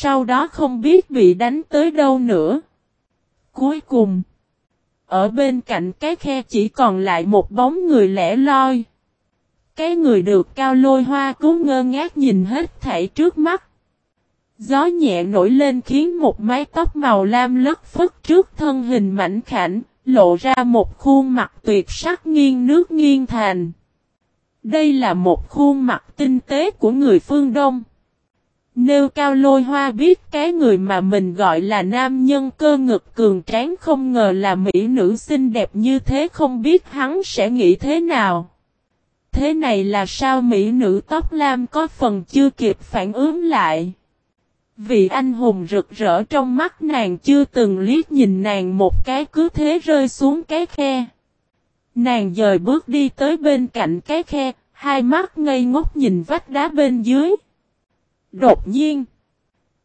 Sau đó không biết bị đánh tới đâu nữa. Cuối cùng, ở bên cạnh cái khe chỉ còn lại một bóng người lẻ loi. Cái người được cao lôi hoa cú ngơ ngác nhìn hết thảy trước mắt. Gió nhẹ nổi lên khiến một mái tóc màu lam lất phất trước thân hình mảnh khảnh, lộ ra một khuôn mặt tuyệt sắc nghiêng nước nghiêng thành. Đây là một khuôn mặt tinh tế của người phương Đông. Nêu cao lôi hoa biết cái người mà mình gọi là nam nhân cơ ngực cường tráng không ngờ là mỹ nữ xinh đẹp như thế không biết hắn sẽ nghĩ thế nào. Thế này là sao mỹ nữ tóc lam có phần chưa kịp phản ứng lại. Vì anh hùng rực rỡ trong mắt nàng chưa từng liếc nhìn nàng một cái cứ thế rơi xuống cái khe. Nàng dời bước đi tới bên cạnh cái khe, hai mắt ngây ngốc nhìn vách đá bên dưới. Đột nhiên,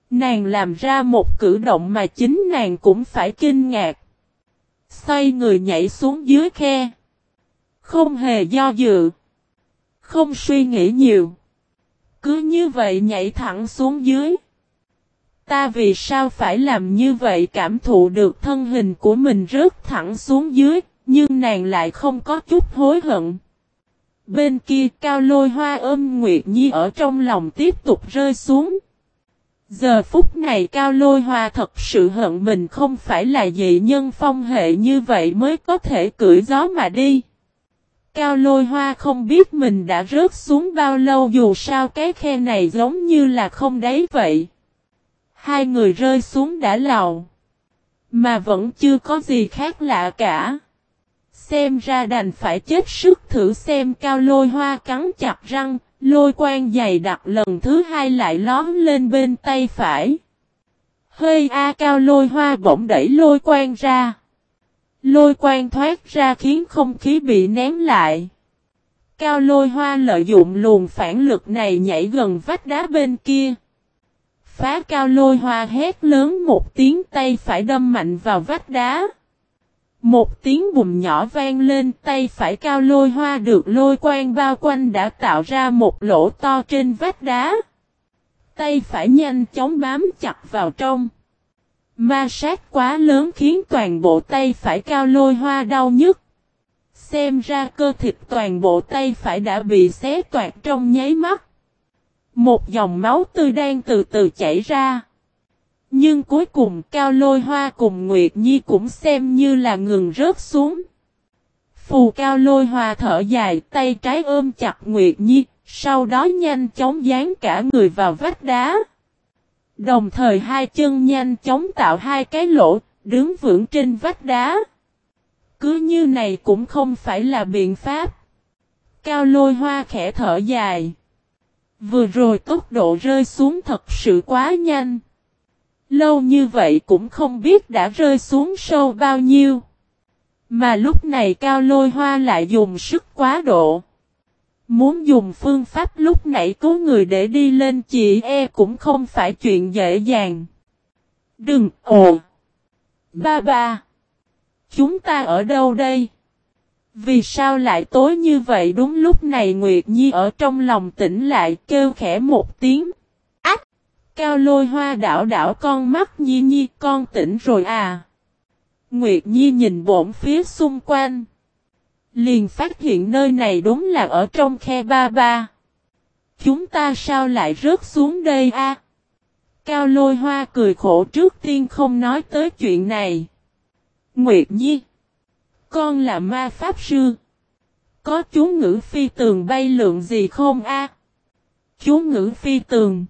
nàng làm ra một cử động mà chính nàng cũng phải kinh ngạc. Xoay người nhảy xuống dưới khe. Không hề do dự. Không suy nghĩ nhiều. Cứ như vậy nhảy thẳng xuống dưới. Ta vì sao phải làm như vậy cảm thụ được thân hình của mình rớt thẳng xuống dưới, nhưng nàng lại không có chút hối hận. Bên kia cao lôi hoa ôm Nguyệt Nhi ở trong lòng tiếp tục rơi xuống. Giờ phút này cao lôi hoa thật sự hận mình không phải là dị nhân phong hệ như vậy mới có thể cưỡi gió mà đi. Cao lôi hoa không biết mình đã rớt xuống bao lâu dù sao cái khe này giống như là không đấy vậy. Hai người rơi xuống đã lầu. Mà vẫn chưa có gì khác lạ cả. Xem ra đành phải chết sức thử xem cao lôi hoa cắn chặt răng, lôi quan dày đặt lần thứ hai lại lón lên bên tay phải. Hơi a cao lôi hoa bỗng đẩy lôi quan ra. Lôi quan thoát ra khiến không khí bị nén lại. Cao lôi hoa lợi dụng luồng phản lực này nhảy gần vách đá bên kia. Phá cao lôi hoa hét lớn một tiếng tay phải đâm mạnh vào vách đá. Một tiếng bùm nhỏ vang lên, tay phải cao lôi hoa được lôi quang bao quanh đã tạo ra một lỗ to trên vách đá. Tay phải nhanh chóng bám chặt vào trong. Ma sát quá lớn khiến toàn bộ tay phải cao lôi hoa đau nhức. Xem ra cơ thịt toàn bộ tay phải đã bị xé toạc trong nháy mắt. Một dòng máu tươi đang từ từ chảy ra. Nhưng cuối cùng Cao Lôi Hoa cùng Nguyệt Nhi cũng xem như là ngừng rớt xuống. Phù Cao Lôi Hoa thở dài tay trái ôm chặt Nguyệt Nhi, sau đó nhanh chóng dán cả người vào vách đá. Đồng thời hai chân nhanh chóng tạo hai cái lỗ, đứng vững trên vách đá. Cứ như này cũng không phải là biện pháp. Cao lôi hoa khẽ thở dài. Vừa rồi tốc độ rơi xuống thật sự quá nhanh. Lâu như vậy cũng không biết đã rơi xuống sâu bao nhiêu. Mà lúc này cao lôi hoa lại dùng sức quá độ. Muốn dùng phương pháp lúc nãy cứu người để đi lên chị e cũng không phải chuyện dễ dàng. Đừng, ồ. Ba ba. Chúng ta ở đâu đây? Vì sao lại tối như vậy đúng lúc này Nguyệt Nhi ở trong lòng tỉnh lại kêu khẽ một tiếng. Cao lôi hoa đảo đảo con mắt Nhi Nhi, con tỉnh rồi à. Nguyệt Nhi nhìn bổn phía xung quanh. Liền phát hiện nơi này đúng là ở trong khe ba ba. Chúng ta sao lại rớt xuống đây a? Cao lôi hoa cười khổ trước tiên không nói tới chuyện này. Nguyệt Nhi, con là ma pháp sư. Có chú ngữ phi tường bay lượng gì không a? Chú ngữ phi tường.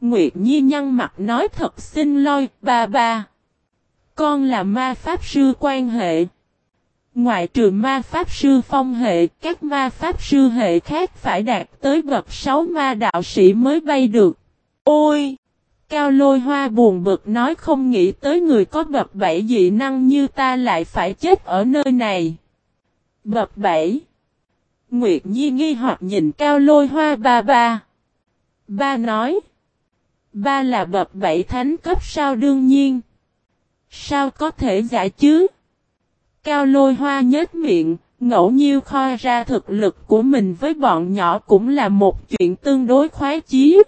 Nguyệt Nhi nhăn mặt nói thật xin lỗi, ba ba. Con là ma pháp sư quan hệ. Ngoại trừ ma pháp sư phong hệ, các ma pháp sư hệ khác phải đạt tới bậc 6 ma đạo sĩ mới bay được. Ôi! Cao lôi hoa buồn bực nói không nghĩ tới người có bậc bảy dị năng như ta lại phải chết ở nơi này. Bậc bảy. Nguyệt Nhi nghi hoặc nhìn cao lôi hoa ba ba. Ba nói. Ba là bậc bảy thánh cấp sao đương nhiên. Sao có thể giả chứ? Cao lôi hoa nhếch miệng, ngẫu nhiêu kho ra thực lực của mình với bọn nhỏ cũng là một chuyện tương đối khoái chí.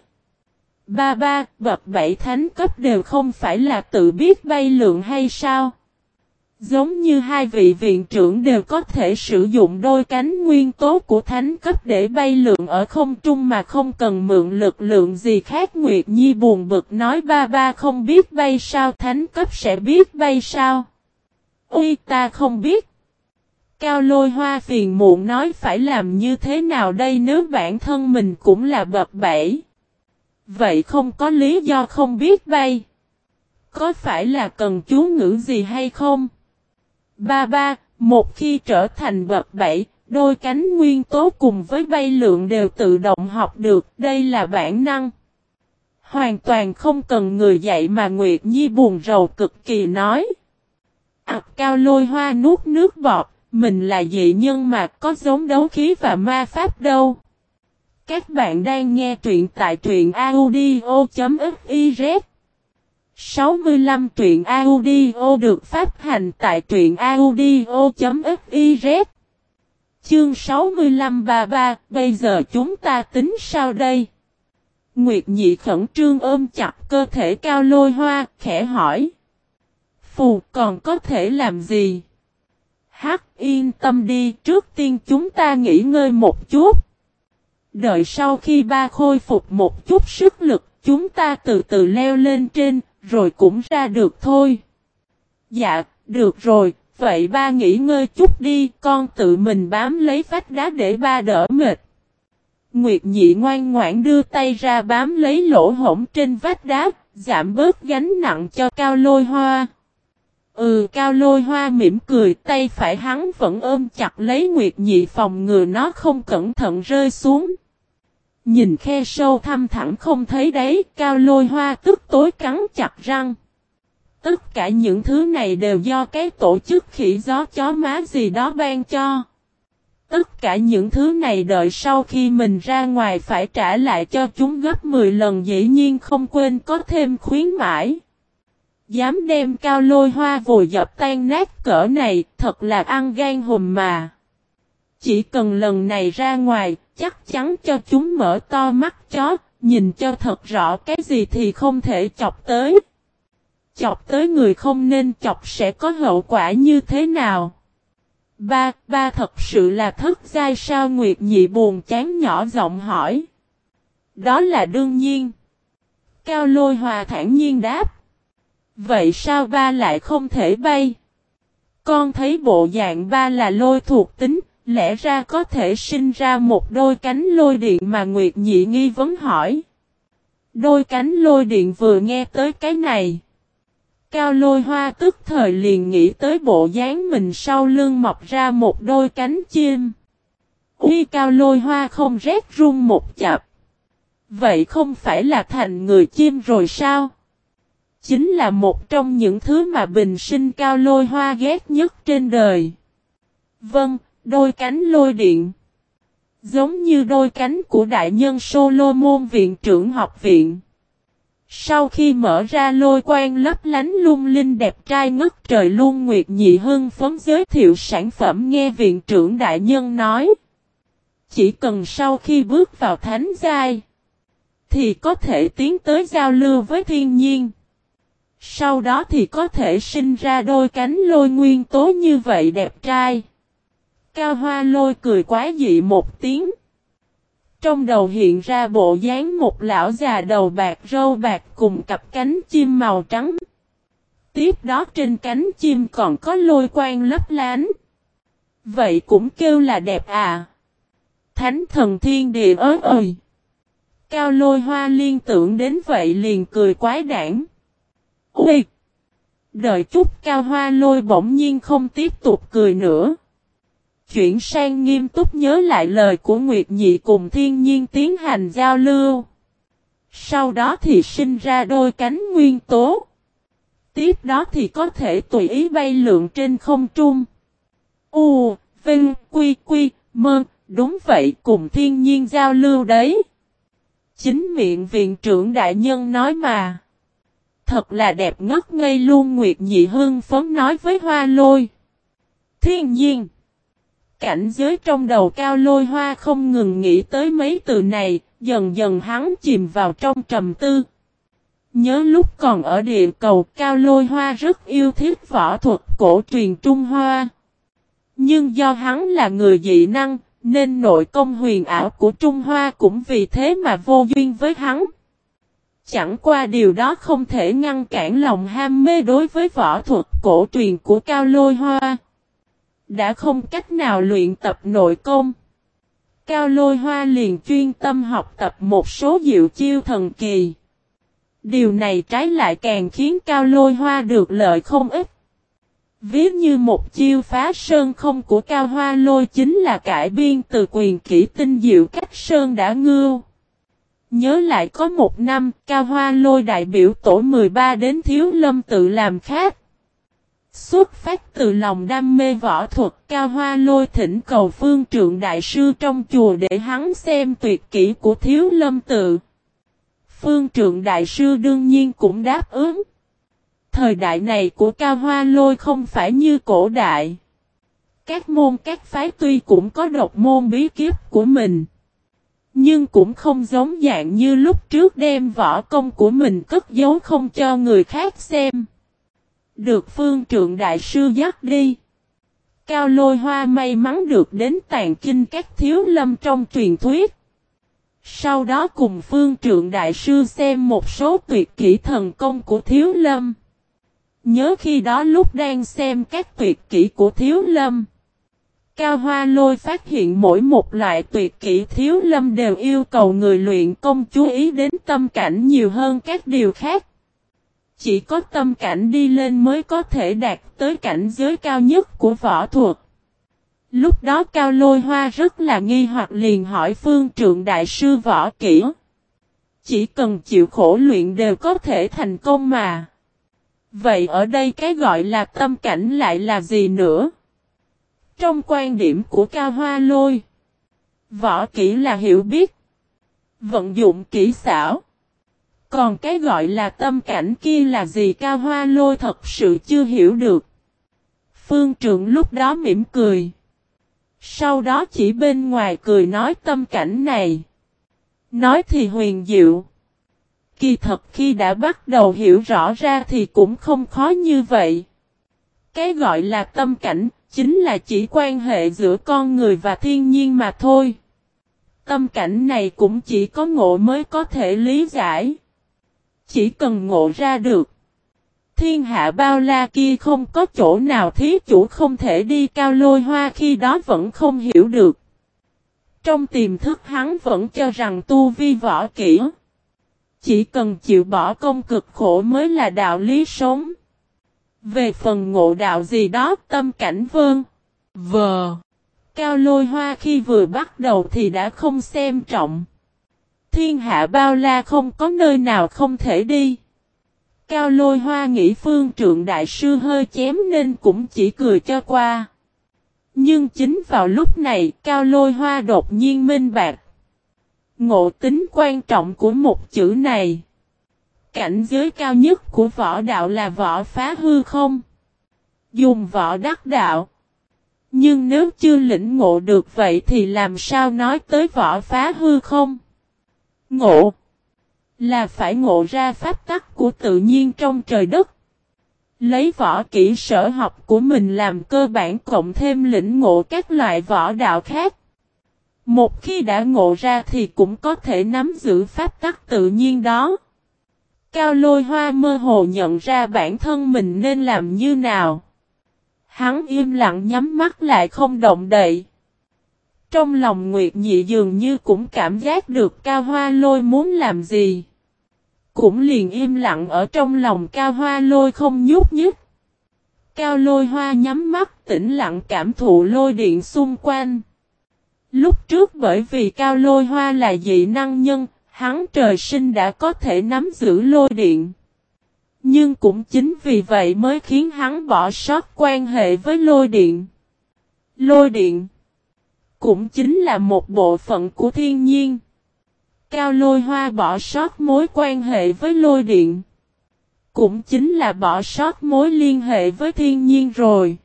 Ba ba, bậc bảy thánh cấp đều không phải là tự biết bay lượng hay sao? Giống như hai vị viện trưởng đều có thể sử dụng đôi cánh nguyên tố của thánh cấp để bay lượn ở không trung mà không cần mượn lực lượng gì khác. Nguyệt Nhi buồn bực nói, ba ba không biết bay sao, thánh cấp sẽ biết bay sao. Ui ta không biết. Cao lôi hoa phiền muộn nói, phải làm như thế nào đây nếu bản thân mình cũng là bậc bảy. Vậy không có lý do không biết bay. Có phải là cần chú ngữ gì hay không? Ba ba, một khi trở thành bậc bảy, đôi cánh nguyên tố cùng với bay lượng đều tự động học được, đây là bản năng. Hoàn toàn không cần người dạy mà Nguyệt Nhi buồn rầu cực kỳ nói. Ảc cao lôi hoa nuốt nước bọt, mình là dị nhân mà có giống đấu khí và ma pháp đâu. Các bạn đang nghe truyện tại truyện audio.fif 65 truyện audio được phát hành tại truyện audio.fiz Chương 6533 Bây giờ chúng ta tính sao đây? Nguyệt nhị khẩn trương ôm chặt cơ thể cao lôi hoa, khẽ hỏi. Phù còn có thể làm gì? Hắc yên tâm đi, trước tiên chúng ta nghỉ ngơi một chút. Đợi sau khi ba khôi phục một chút sức lực, chúng ta từ từ leo lên trên, rồi cũng ra được thôi. Dạ, được rồi, vậy ba nghỉ ngơi chút đi, con tự mình bám lấy vách đá để ba đỡ mệt. Nguyệt nhị ngoan ngoãn đưa tay ra bám lấy lỗ hổng trên vách đá, giảm bớt gánh nặng cho cao lôi hoa. Ừ cao lôi hoa mỉm cười tay phải hắn vẫn ôm chặt lấy Nguyệt nhị phòng ngừa nó không cẩn thận rơi xuống. Nhìn khe sâu thăm thẳng không thấy đấy, cao lôi hoa tức tối cắn chặt răng. Tất cả những thứ này đều do cái tổ chức khỉ gió chó má gì đó ban cho. Tất cả những thứ này đợi sau khi mình ra ngoài phải trả lại cho chúng gấp 10 lần dĩ nhiên không quên có thêm khuyến mãi. Dám đem cao lôi hoa vùi dập tan nát cỡ này thật là ăn gan hùm mà. Chỉ cần lần này ra ngoài, chắc chắn cho chúng mở to mắt chó, nhìn cho thật rõ cái gì thì không thể chọc tới. Chọc tới người không nên chọc sẽ có hậu quả như thế nào? Ba, ba thật sự là thất giai sao Nguyệt Nhị buồn chán nhỏ giọng hỏi. Đó là đương nhiên. Cao lôi hòa thản nhiên đáp. Vậy sao ba lại không thể bay? Con thấy bộ dạng ba là lôi thuộc tính, Lẽ ra có thể sinh ra một đôi cánh lôi điện mà Nguyệt Nhị nghi vấn hỏi. Đôi cánh lôi điện vừa nghe tới cái này. Cao lôi hoa tức thời liền nghĩ tới bộ dáng mình sau lưng mọc ra một đôi cánh chim. Uy cao lôi hoa không rét run một chập. Vậy không phải là thành người chim rồi sao? Chính là một trong những thứ mà bình sinh cao lôi hoa ghét nhất trên đời. Vâng, Đôi cánh lôi điện. Giống như đôi cánh của đại nhân Solomon viện trưởng học viện. Sau khi mở ra lôi quang lấp lánh lung linh đẹp trai ngất trời luôn Nguyệt Nhị Hưng phấn giới thiệu sản phẩm nghe viện trưởng đại nhân nói. Chỉ cần sau khi bước vào thánh giai, thì có thể tiến tới giao lưu với thiên nhiên. Sau đó thì có thể sinh ra đôi cánh lôi nguyên tố như vậy đẹp trai. Cao hoa lôi cười quá dị một tiếng. Trong đầu hiện ra bộ dáng một lão già đầu bạc râu bạc cùng cặp cánh chim màu trắng. Tiếp đó trên cánh chim còn có lôi quang lấp lánh. Vậy cũng kêu là đẹp à. Thánh thần thiên địa ơi ơi. Cao lôi hoa liên tưởng đến vậy liền cười quái đản. Ui! Đợi chút cao hoa lôi bỗng nhiên không tiếp tục cười nữa. Chuyển sang nghiêm túc nhớ lại lời của Nguyệt Nhị cùng thiên nhiên tiến hành giao lưu. Sau đó thì sinh ra đôi cánh nguyên tố. Tiếp đó thì có thể tùy ý bay lượn trên không trung. U, Vinh, Quy, Quy, Mơ, đúng vậy cùng thiên nhiên giao lưu đấy. Chính miệng viện trưởng đại nhân nói mà. Thật là đẹp ngất ngây luôn Nguyệt Nhị Hưng phấn nói với Hoa Lôi. Thiên nhiên. Cảnh giới trong đầu cao lôi hoa không ngừng nghĩ tới mấy từ này, Dần dần hắn chìm vào trong trầm tư. Nhớ lúc còn ở địa cầu Cao Lôi Hoa rất yêu thích võ thuật cổ truyền Trung Hoa. Nhưng do hắn là người dị năng, nên nội công huyền ảo của Trung Hoa cũng vì thế mà vô duyên với hắn. Chẳng qua điều đó không thể ngăn cản lòng ham mê đối với võ thuật cổ truyền của Cao Lôi Hoa. Đã không cách nào luyện tập nội công. Cao Lôi Hoa liền chuyên tâm học tập một số diệu chiêu thần kỳ. Điều này trái lại càng khiến Cao Lôi Hoa được lợi không ít. Ví như một chiêu phá sơn không của Cao Hoa Lôi chính là cải biên từ quyền kỹ tinh diệu cách sơn đã ngưu. Nhớ lại có một năm, Cao Hoa Lôi đại biểu tổ 13 đến Thiếu Lâm tự làm khác. Xuất phát từ lòng đam mê võ thuật, Cao Hoa Lôi thỉnh cầu phương trượng đại sư trong chùa để hắn xem tuyệt kỹ của Thiếu Lâm tự. Phương trượng đại sư đương nhiên cũng đáp ứng. Thời đại này của Cao Hoa Lôi không phải như cổ đại. Các môn các phái tuy cũng có độc môn bí kiếp của mình. Nhưng cũng không giống dạng như lúc trước đem võ công của mình cất giấu không cho người khác xem. Được phương trượng đại sư dắt đi. Cao lôi hoa may mắn được đến tàn kinh các thiếu lâm trong truyền thuyết. Sau đó cùng phương trượng đại sư xem một số tuyệt kỹ thần công của thiếu lâm. Nhớ khi đó lúc đang xem các tuyệt kỹ của thiếu lâm. Cao Hoa Lôi phát hiện mỗi một loại tuyệt kỹ thiếu lâm đều yêu cầu người luyện công chú ý đến tâm cảnh nhiều hơn các điều khác. Chỉ có tâm cảnh đi lên mới có thể đạt tới cảnh giới cao nhất của võ thuật. Lúc đó Cao Lôi Hoa rất là nghi hoặc liền hỏi phương trượng đại sư võ kỹ. Chỉ cần chịu khổ luyện đều có thể thành công mà. Vậy ở đây cái gọi là tâm cảnh lại là gì nữa? Trong quan điểm của Cao Hoa Lôi, võ kỹ là hiểu biết, vận dụng kỹ xảo. Còn cái gọi là tâm cảnh kia là gì Cao Hoa Lôi thật sự chưa hiểu được. Phương Trượng lúc đó mỉm cười. Sau đó chỉ bên ngoài cười nói tâm cảnh này. Nói thì huyền diệu. Kỳ thật khi đã bắt đầu hiểu rõ ra thì cũng không khó như vậy. Cái gọi là tâm cảnh chính là chỉ quan hệ giữa con người và thiên nhiên mà thôi. Tâm cảnh này cũng chỉ có ngộ mới có thể lý giải. Chỉ cần ngộ ra được. Thiên hạ bao la kia không có chỗ nào thí chủ không thể đi cao lôi hoa khi đó vẫn không hiểu được. Trong tiềm thức hắn vẫn cho rằng tu vi võ kỹ. Chỉ cần chịu bỏ công cực khổ mới là đạo lý sống. Về phần ngộ đạo gì đó tâm cảnh vương. Vờ. Cao lôi hoa khi vừa bắt đầu thì đã không xem trọng. Thiên hạ bao la không có nơi nào không thể đi. Cao lôi hoa nghĩ phương trượng đại sư hơi chém nên cũng chỉ cười cho qua. Nhưng chính vào lúc này, cao lôi hoa đột nhiên minh bạc. Ngộ tính quan trọng của một chữ này. Cảnh giới cao nhất của võ đạo là võ phá hư không? Dùng võ đắc đạo. Nhưng nếu chưa lĩnh ngộ được vậy thì làm sao nói tới võ phá hư không? Ngộ là phải ngộ ra pháp tắc của tự nhiên trong trời đất. Lấy võ kỹ sở học của mình làm cơ bản cộng thêm lĩnh ngộ các loại võ đạo khác. Một khi đã ngộ ra thì cũng có thể nắm giữ pháp tắc tự nhiên đó. Cao lôi hoa mơ hồ nhận ra bản thân mình nên làm như nào. Hắn im lặng nhắm mắt lại không động đậy. Trong lòng Nguyệt Nhị dường như cũng cảm giác được Cao Hoa Lôi muốn làm gì. Cũng liền im lặng ở trong lòng Cao Hoa Lôi không nhúc nhích. Cao Lôi Hoa nhắm mắt tĩnh lặng cảm thụ lôi điện xung quanh. Lúc trước bởi vì Cao Lôi Hoa là dị năng nhân, hắn trời sinh đã có thể nắm giữ lôi điện. Nhưng cũng chính vì vậy mới khiến hắn bỏ sót quan hệ với lôi điện. Lôi điện cũng chính là một bộ phận của thiên nhiên. Cao lôi hoa bỏ sót mối quan hệ với lôi điện. Cũng chính là bỏ sót mối liên hệ với thiên nhiên rồi.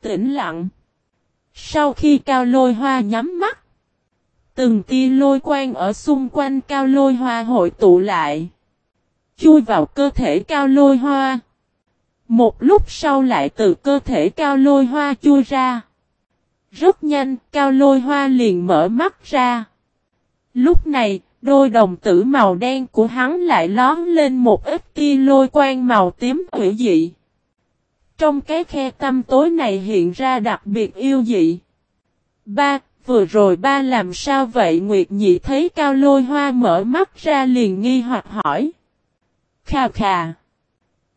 Tĩnh lặng. Sau khi cao lôi hoa nhắm mắt. Từng tia lôi quang ở xung quanh cao lôi hoa hội tụ lại. Chui vào cơ thể cao lôi hoa. Một lúc sau lại từ cơ thể cao lôi hoa chui ra. Rất nhanh, cao lôi hoa liền mở mắt ra. Lúc này, đôi đồng tử màu đen của hắn lại lón lên một ít tia lôi quang màu tím hữu dị. Trong cái khe tâm tối này hiện ra đặc biệt yêu dị. Ba, vừa rồi ba làm sao vậy Nguyệt Nhị thấy cao lôi hoa mở mắt ra liền nghi hoặc hỏi. Khà khà.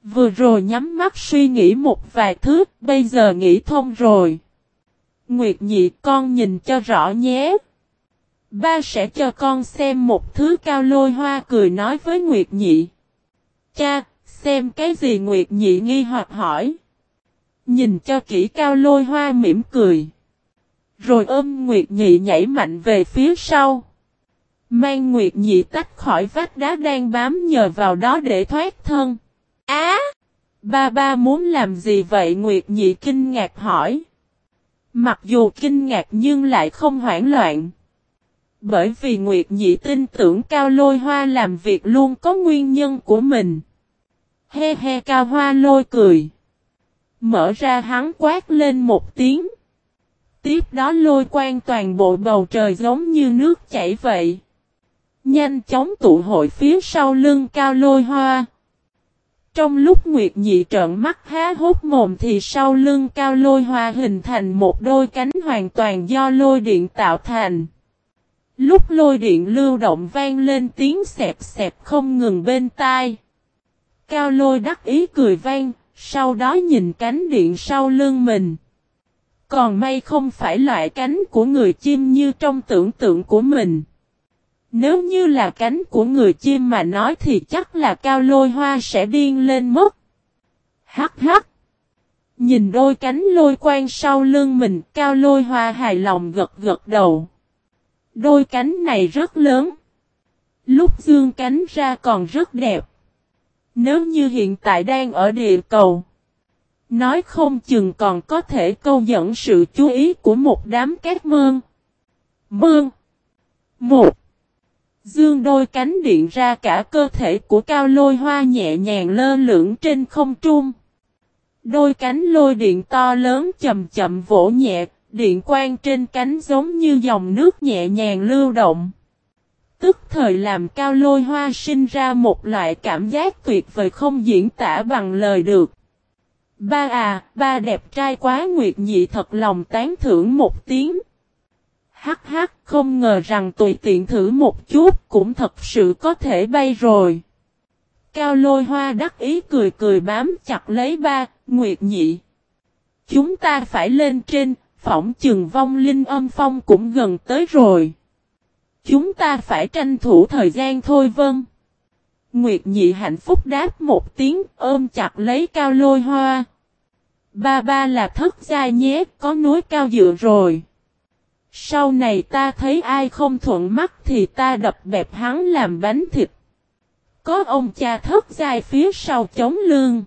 Vừa rồi nhắm mắt suy nghĩ một vài thứ, bây giờ nghĩ thông rồi. Nguyệt Nhị con nhìn cho rõ nhé. Ba sẽ cho con xem một thứ cao lôi hoa cười nói với Nguyệt Nhị. Cha, xem cái gì Nguyệt Nhị nghi hoặc hỏi. Nhìn cho kỹ cao lôi hoa mỉm cười. Rồi ôm Nguyệt Nhị nhảy mạnh về phía sau. Mang Nguyệt Nhị tách khỏi vách đá đang bám nhờ vào đó để thoát thân. Á! ba ba muốn làm gì vậy Nguyệt Nhị kinh ngạc hỏi. Mặc dù kinh ngạc nhưng lại không hoảng loạn. Bởi vì Nguyệt Nhị tin tưởng Cao Lôi Hoa làm việc luôn có nguyên nhân của mình. He he, Cao Hoa lôi cười. Mở ra hắn quát lên một tiếng. Tiếp đó lôi quan toàn bộ bầu trời giống như nước chảy vậy. Nhanh chóng tụ hội phía sau lưng Cao Lôi Hoa. Trong lúc Nguyệt Nhị trợn mắt há hốt mồm thì sau lưng Cao Lôi Hoa hình thành một đôi cánh hoàn toàn do lôi điện tạo thành. Lúc lôi điện lưu động vang lên tiếng xẹp xẹp không ngừng bên tai. Cao lôi đắc ý cười vang, sau đó nhìn cánh điện sau lưng mình. Còn may không phải loại cánh của người chim như trong tưởng tượng của mình. Nếu như là cánh của người chim mà nói thì chắc là cao lôi hoa sẽ điên lên mất. Hắc hắc. Nhìn đôi cánh lôi quang sau lưng mình, cao lôi hoa hài lòng gật gật đầu. Đôi cánh này rất lớn. Lúc dương cánh ra còn rất đẹp. Nếu như hiện tại đang ở địa cầu. Nói không chừng còn có thể câu dẫn sự chú ý của một đám cát mương. Mương. Một. Dương đôi cánh điện ra cả cơ thể của cao lôi hoa nhẹ nhàng lơ lửng trên không trung. Đôi cánh lôi điện to lớn chậm chậm vỗ nhẹ, điện quang trên cánh giống như dòng nước nhẹ nhàng lưu động. Tức thời làm cao lôi hoa sinh ra một loại cảm giác tuyệt vời không diễn tả bằng lời được. Ba à, ba đẹp trai quá Nguyệt Nhị thật lòng tán thưởng một tiếng. Hắc hắc, không ngờ rằng tùy tiện thử một chút cũng thật sự có thể bay rồi. Cao lôi hoa đắc ý cười cười bám chặt lấy ba, Nguyệt Nhị. Chúng ta phải lên trên, phỏng chừng vong linh âm phong cũng gần tới rồi. Chúng ta phải tranh thủ thời gian thôi vâng. Nguyệt nhị hạnh phúc đáp một tiếng ôm chặt lấy cao lôi hoa. Ba ba là thất gia nhé, có núi cao dựa rồi. Sau này ta thấy ai không thuận mắt thì ta đập bẹp hắn làm bánh thịt. Có ông cha thất giai phía sau chống lương.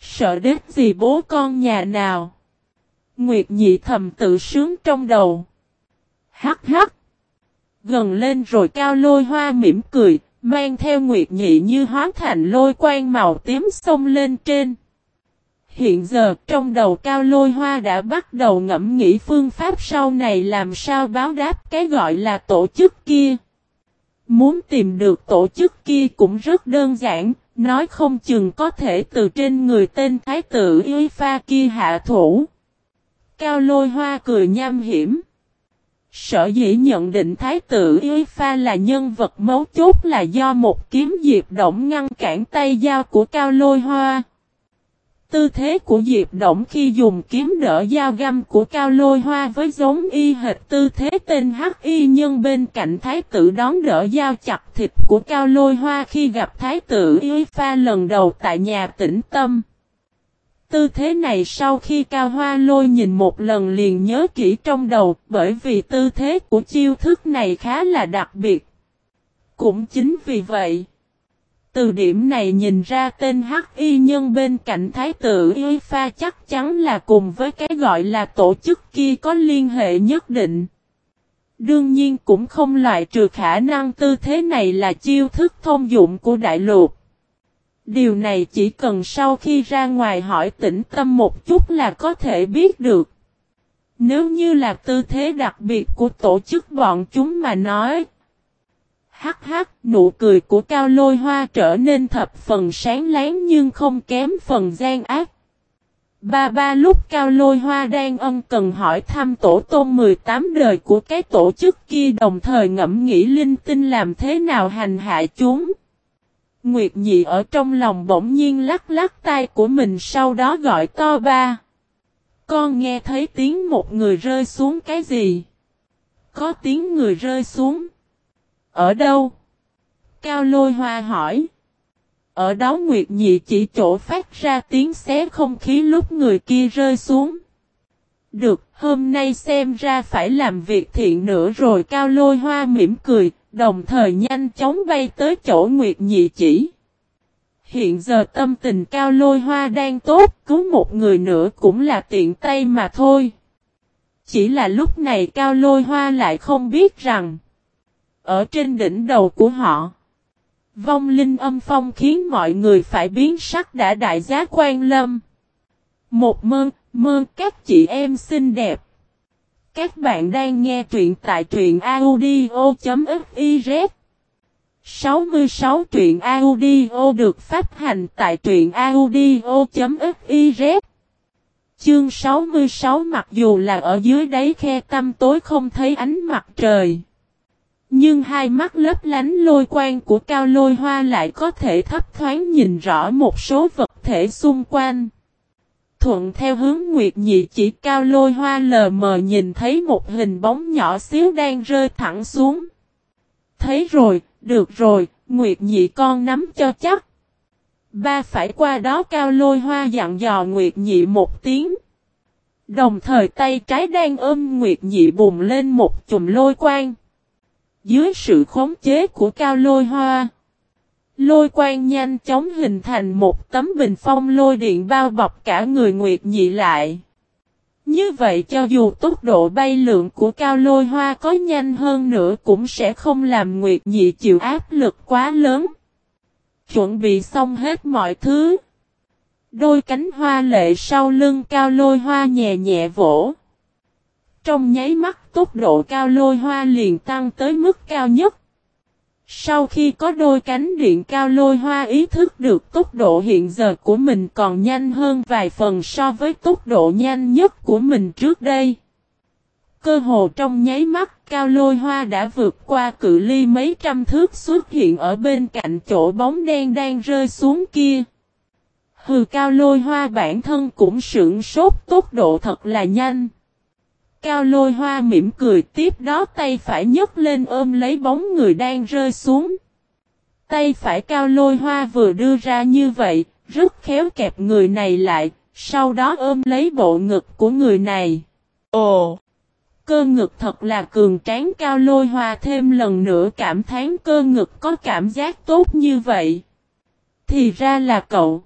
Sợ đết gì bố con nhà nào. Nguyệt nhị thầm tự sướng trong đầu. Hắc hắc. Gần lên rồi cao lôi hoa mỉm cười, mang theo Nguyệt nhị như hóa thành lôi quang màu tím xông lên trên. Hiện giờ trong đầu cao lôi hoa đã bắt đầu ngẫm nghĩ phương pháp sau này làm sao báo đáp cái gọi là tổ chức kia. Muốn tìm được tổ chức kia cũng rất đơn giản, nói không chừng có thể từ trên người tên thái tử y pha kia hạ thủ. Cao lôi hoa cười nham hiểm. Sở dĩ nhận định Thái tử Y Pha là nhân vật mấu chốt là do một kiếm diệp động ngăn cản tay dao của Cao lôi hoa. Tư thế của Diệp Động khi dùng kiếm đỡ dao găm của Cao Lôi Hoa với giống y hệt tư thế tên Hắc Y nhân bên cạnh Thái tử đón đỡ dao chặt thịt của Cao Lôi Hoa khi gặp Thái tử Y Pha lần đầu tại nhà tĩnh tâm. Tư thế này sau khi Cao Hoa Lôi nhìn một lần liền nhớ kỹ trong đầu bởi vì tư thế của chiêu thức này khá là đặc biệt. Cũng chính vì vậy, từ điểm này nhìn ra tên Hắc Y nhân bên cạnh Thái tử Y Pha chắc chắn là cùng với cái gọi là tổ chức kia có liên hệ nhất định. Đương nhiên cũng không loại trừ khả năng tư thế này là chiêu thức thông dụng của đại lục. Điều này chỉ cần sau khi ra ngoài hỏi tĩnh tâm một chút là có thể biết được. Nếu như là tư thế đặc biệt của tổ chức bọn chúng mà nói. Hắc hắc, nụ cười của cao lôi hoa trở nên thập phần sáng láng nhưng không kém phần gian ác. Ba ba lúc cao lôi hoa đang ân cần hỏi thăm tổ tôn 18 đời của cái tổ chức kia đồng thời ngẫm nghĩ linh tinh làm thế nào hành hạ chúng. Nguyệt nhị ở trong lòng bỗng nhiên lắc lắc tay của mình sau đó gọi to ba. Con nghe thấy tiếng một người rơi xuống cái gì? Có tiếng người rơi xuống. Ở đâu? Cao lôi hoa hỏi. Ở đó Nguyệt Nhị chỉ chỗ phát ra tiếng xé không khí lúc người kia rơi xuống. Được, hôm nay xem ra phải làm việc thiện nữa rồi cao lôi hoa mỉm cười, đồng thời nhanh chóng bay tới chỗ Nguyệt Nhị chỉ. Hiện giờ tâm tình cao lôi hoa đang tốt, cứu một người nữa cũng là tiện tay mà thôi. Chỉ là lúc này cao lôi hoa lại không biết rằng, ở trên đỉnh đầu của họ, Vong linh âm phong khiến mọi người phải biến sắc đã đại giá quan lâm. Một mơn, mơn các chị em xinh đẹp. Các bạn đang nghe truyện tại truyện audio.fiz 66 truyện audio được phát hành tại truyện audio.fiz Chương 66 mặc dù là ở dưới đáy khe tăm tối không thấy ánh mặt trời. Nhưng hai mắt lấp lánh lôi quang của cao lôi hoa lại có thể thấp thoáng nhìn rõ một số vật thể xung quanh. Thuận theo hướng Nguyệt Nhị chỉ cao lôi hoa lờ mờ nhìn thấy một hình bóng nhỏ xíu đang rơi thẳng xuống. Thấy rồi, được rồi, Nguyệt Nhị con nắm cho chắc. Ba phải qua đó cao lôi hoa dặn dò Nguyệt Nhị một tiếng. Đồng thời tay trái đang ôm Nguyệt Nhị bùng lên một chùm lôi quang. Dưới sự khống chế của cao lôi hoa. Lôi quang nhanh chóng hình thành một tấm bình phong lôi điện bao bọc cả người Nguyệt Nhị lại. Như vậy cho dù tốc độ bay lượng của cao lôi hoa có nhanh hơn nữa cũng sẽ không làm Nguyệt Nhị chịu áp lực quá lớn. Chuẩn bị xong hết mọi thứ. Đôi cánh hoa lệ sau lưng cao lôi hoa nhẹ nhẹ vỗ. Trong nháy mắt tốc độ cao lôi hoa liền tăng tới mức cao nhất. Sau khi có đôi cánh điện cao lôi hoa ý thức được tốc độ hiện giờ của mình còn nhanh hơn vài phần so với tốc độ nhanh nhất của mình trước đây. Cơ hồ trong nháy mắt, cao lôi hoa đã vượt qua cự ly mấy trăm thước xuất hiện ở bên cạnh chỗ bóng đen đang rơi xuống kia. Hừ, cao lôi hoa bản thân cũng sưởng sốt, tốc độ thật là nhanh. Cao lôi hoa mỉm cười tiếp đó tay phải nhấc lên ôm lấy bóng người đang rơi xuống. Tay phải cao lôi hoa vừa đưa ra như vậy, rất khéo kẹp người này lại, sau đó ôm lấy bộ ngực của người này. Ồ! Cơ ngực thật là cường tráng cao lôi hoa thêm lần nữa cảm thán cơ ngực có cảm giác tốt như vậy. Thì ra là cậu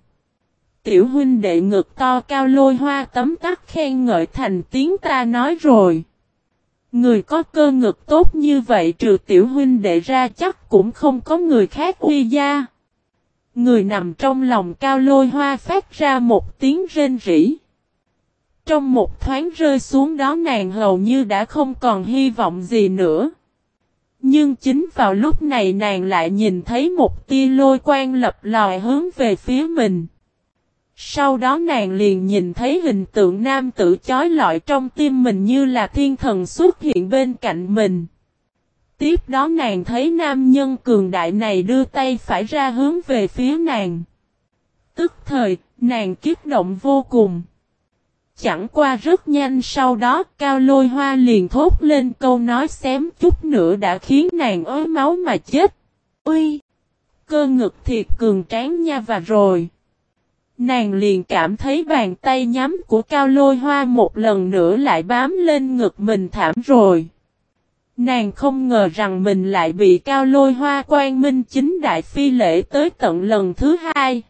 tiểu huynh đệ ngực to cao lôi hoa tấm tắc khen ngợi thành tiếng ta nói rồi. Người có cơ ngực tốt như vậy trừ tiểu huynh đệ ra chắc cũng không có người khác uy gia. Người nằm trong lòng cao lôi hoa phát ra một tiếng rên rỉ. Trong một thoáng rơi xuống đó nàng hầu như đã không còn hy vọng gì nữa. Nhưng chính vào lúc này nàng lại nhìn thấy một tia lôi quang lập lòi hướng về phía mình. Sau đó nàng liền nhìn thấy hình tượng nam tử chói lọi trong tim mình như là thiên thần xuất hiện bên cạnh mình. Tiếp đó nàng thấy nam nhân cường đại này đưa tay phải ra hướng về phía nàng. Tức thời, nàng kiếp động vô cùng. Chẳng qua rất nhanh sau đó cao lôi hoa liền thốt lên câu nói xém chút nữa đã khiến nàng ớ máu mà chết. uy Cơ ngực thiệt cường tráng nha và rồi. Nàng liền cảm thấy bàn tay nhắm của cao lôi hoa một lần nữa lại bám lên ngực mình thảm rồi. Nàng không ngờ rằng mình lại bị cao lôi hoa quan minh chính đại phi lễ tới tận lần thứ hai.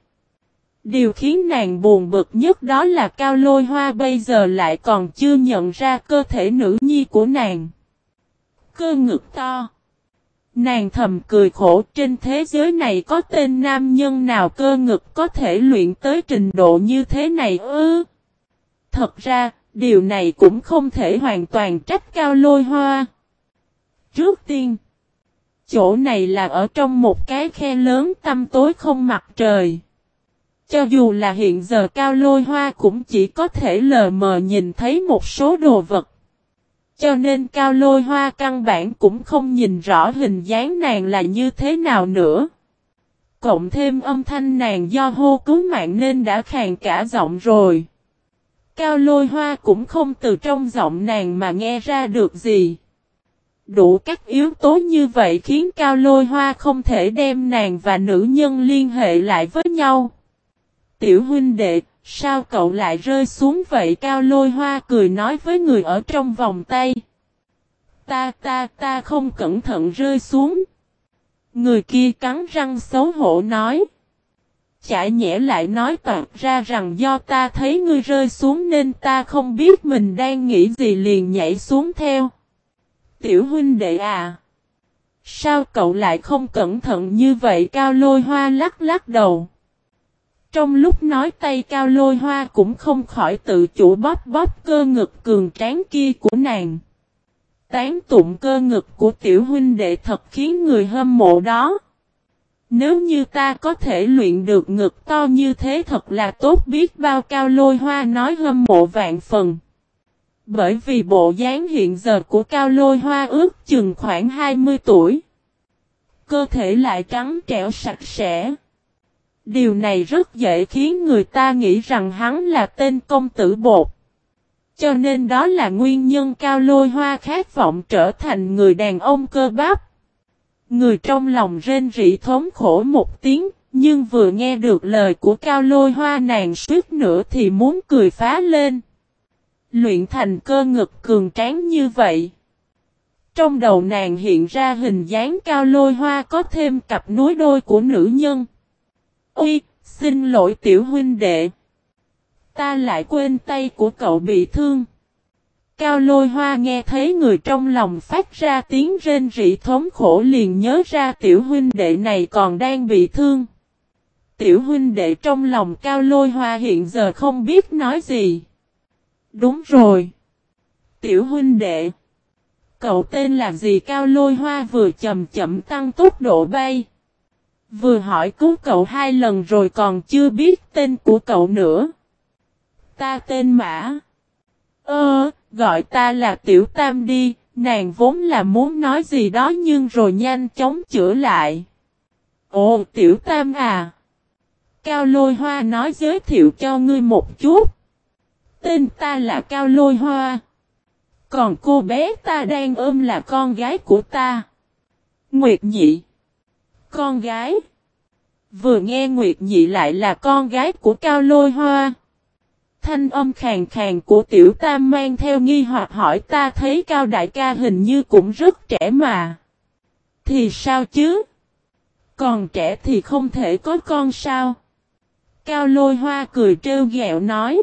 Điều khiến nàng buồn bực nhất đó là cao lôi hoa bây giờ lại còn chưa nhận ra cơ thể nữ nhi của nàng. Cơ ngực to. Nàng thầm cười khổ trên thế giới này có tên nam nhân nào cơ ngực có thể luyện tới trình độ như thế này ư. Thật ra, điều này cũng không thể hoàn toàn trách cao lôi hoa. Trước tiên, chỗ này là ở trong một cái khe lớn tăm tối không mặt trời. Cho dù là hiện giờ cao lôi hoa cũng chỉ có thể lờ mờ nhìn thấy một số đồ vật. Cho nên cao lôi hoa căn bản cũng không nhìn rõ hình dáng nàng là như thế nào nữa. Cộng thêm âm thanh nàng do hô cứu mạng nên đã khàn cả giọng rồi. Cao lôi hoa cũng không từ trong giọng nàng mà nghe ra được gì. Đủ các yếu tố như vậy khiến cao lôi hoa không thể đem nàng và nữ nhân liên hệ lại với nhau. Tiểu huynh đệ, sao cậu lại rơi xuống vậy cao lôi hoa cười nói với người ở trong vòng tay. Ta ta ta không cẩn thận rơi xuống. Người kia cắn răng xấu hổ nói. Chả nhẽ lại nói toạt ra rằng do ta thấy ngươi rơi xuống nên ta không biết mình đang nghĩ gì liền nhảy xuống theo. Tiểu huynh đệ à. Sao cậu lại không cẩn thận như vậy cao lôi hoa lắc lắc đầu. Trong lúc nói tay cao lôi hoa cũng không khỏi tự chủ bóp bóp cơ ngực cường tráng kia của nàng. Tán tụng cơ ngực của tiểu huynh đệ thật khiến người hâm mộ đó. Nếu như ta có thể luyện được ngực to như thế thật là tốt biết bao cao lôi hoa nói hâm mộ vạn phần. Bởi vì bộ dáng hiện giờ của cao lôi hoa ước chừng khoảng 20 tuổi. Cơ thể lại trắng trẻo sạch sẽ. Điều này rất dễ khiến người ta nghĩ rằng hắn là tên công tử bột. Cho nên đó là nguyên nhân cao lôi hoa khát vọng trở thành người đàn ông cơ bắp. Người trong lòng rên rỉ thống khổ một tiếng, nhưng vừa nghe được lời của cao lôi hoa nàng suýt nữa thì muốn cười phá lên. Luyện thành cơ ngực cường tráng như vậy. Trong đầu nàng hiện ra hình dáng cao lôi hoa có thêm cặp núi đôi của nữ nhân uy, xin lỗi tiểu huynh đệ. Ta lại quên tay của cậu bị thương. Cao lôi hoa nghe thấy người trong lòng phát ra tiếng rên rỉ thống khổ liền nhớ ra tiểu huynh đệ này còn đang bị thương. Tiểu huynh đệ trong lòng cao lôi hoa hiện giờ không biết nói gì. Đúng rồi. Tiểu huynh đệ. Cậu tên là gì cao lôi hoa vừa chậm chậm tăng tốc độ bay. Vừa hỏi cứu cậu hai lần rồi còn chưa biết tên của cậu nữa. Ta tên Mã. Ơ, gọi ta là Tiểu Tam đi, nàng vốn là muốn nói gì đó nhưng rồi nhanh chóng chữa lại. Ồ, Tiểu Tam à. Cao Lôi Hoa nói giới thiệu cho ngươi một chút. Tên ta là Cao Lôi Hoa. Còn cô bé ta đang ôm là con gái của ta. Nguyệt Nhị. Con gái. Vừa nghe Nguyệt Nhị lại là con gái của Cao Lôi Hoa. Thanh âm khàn khàn của Tiểu Tam mang theo nghi hoặc hỏi ta thấy Cao Đại ca hình như cũng rất trẻ mà. Thì sao chứ? Còn trẻ thì không thể có con sao? Cao Lôi Hoa cười trêu ghẹo nói.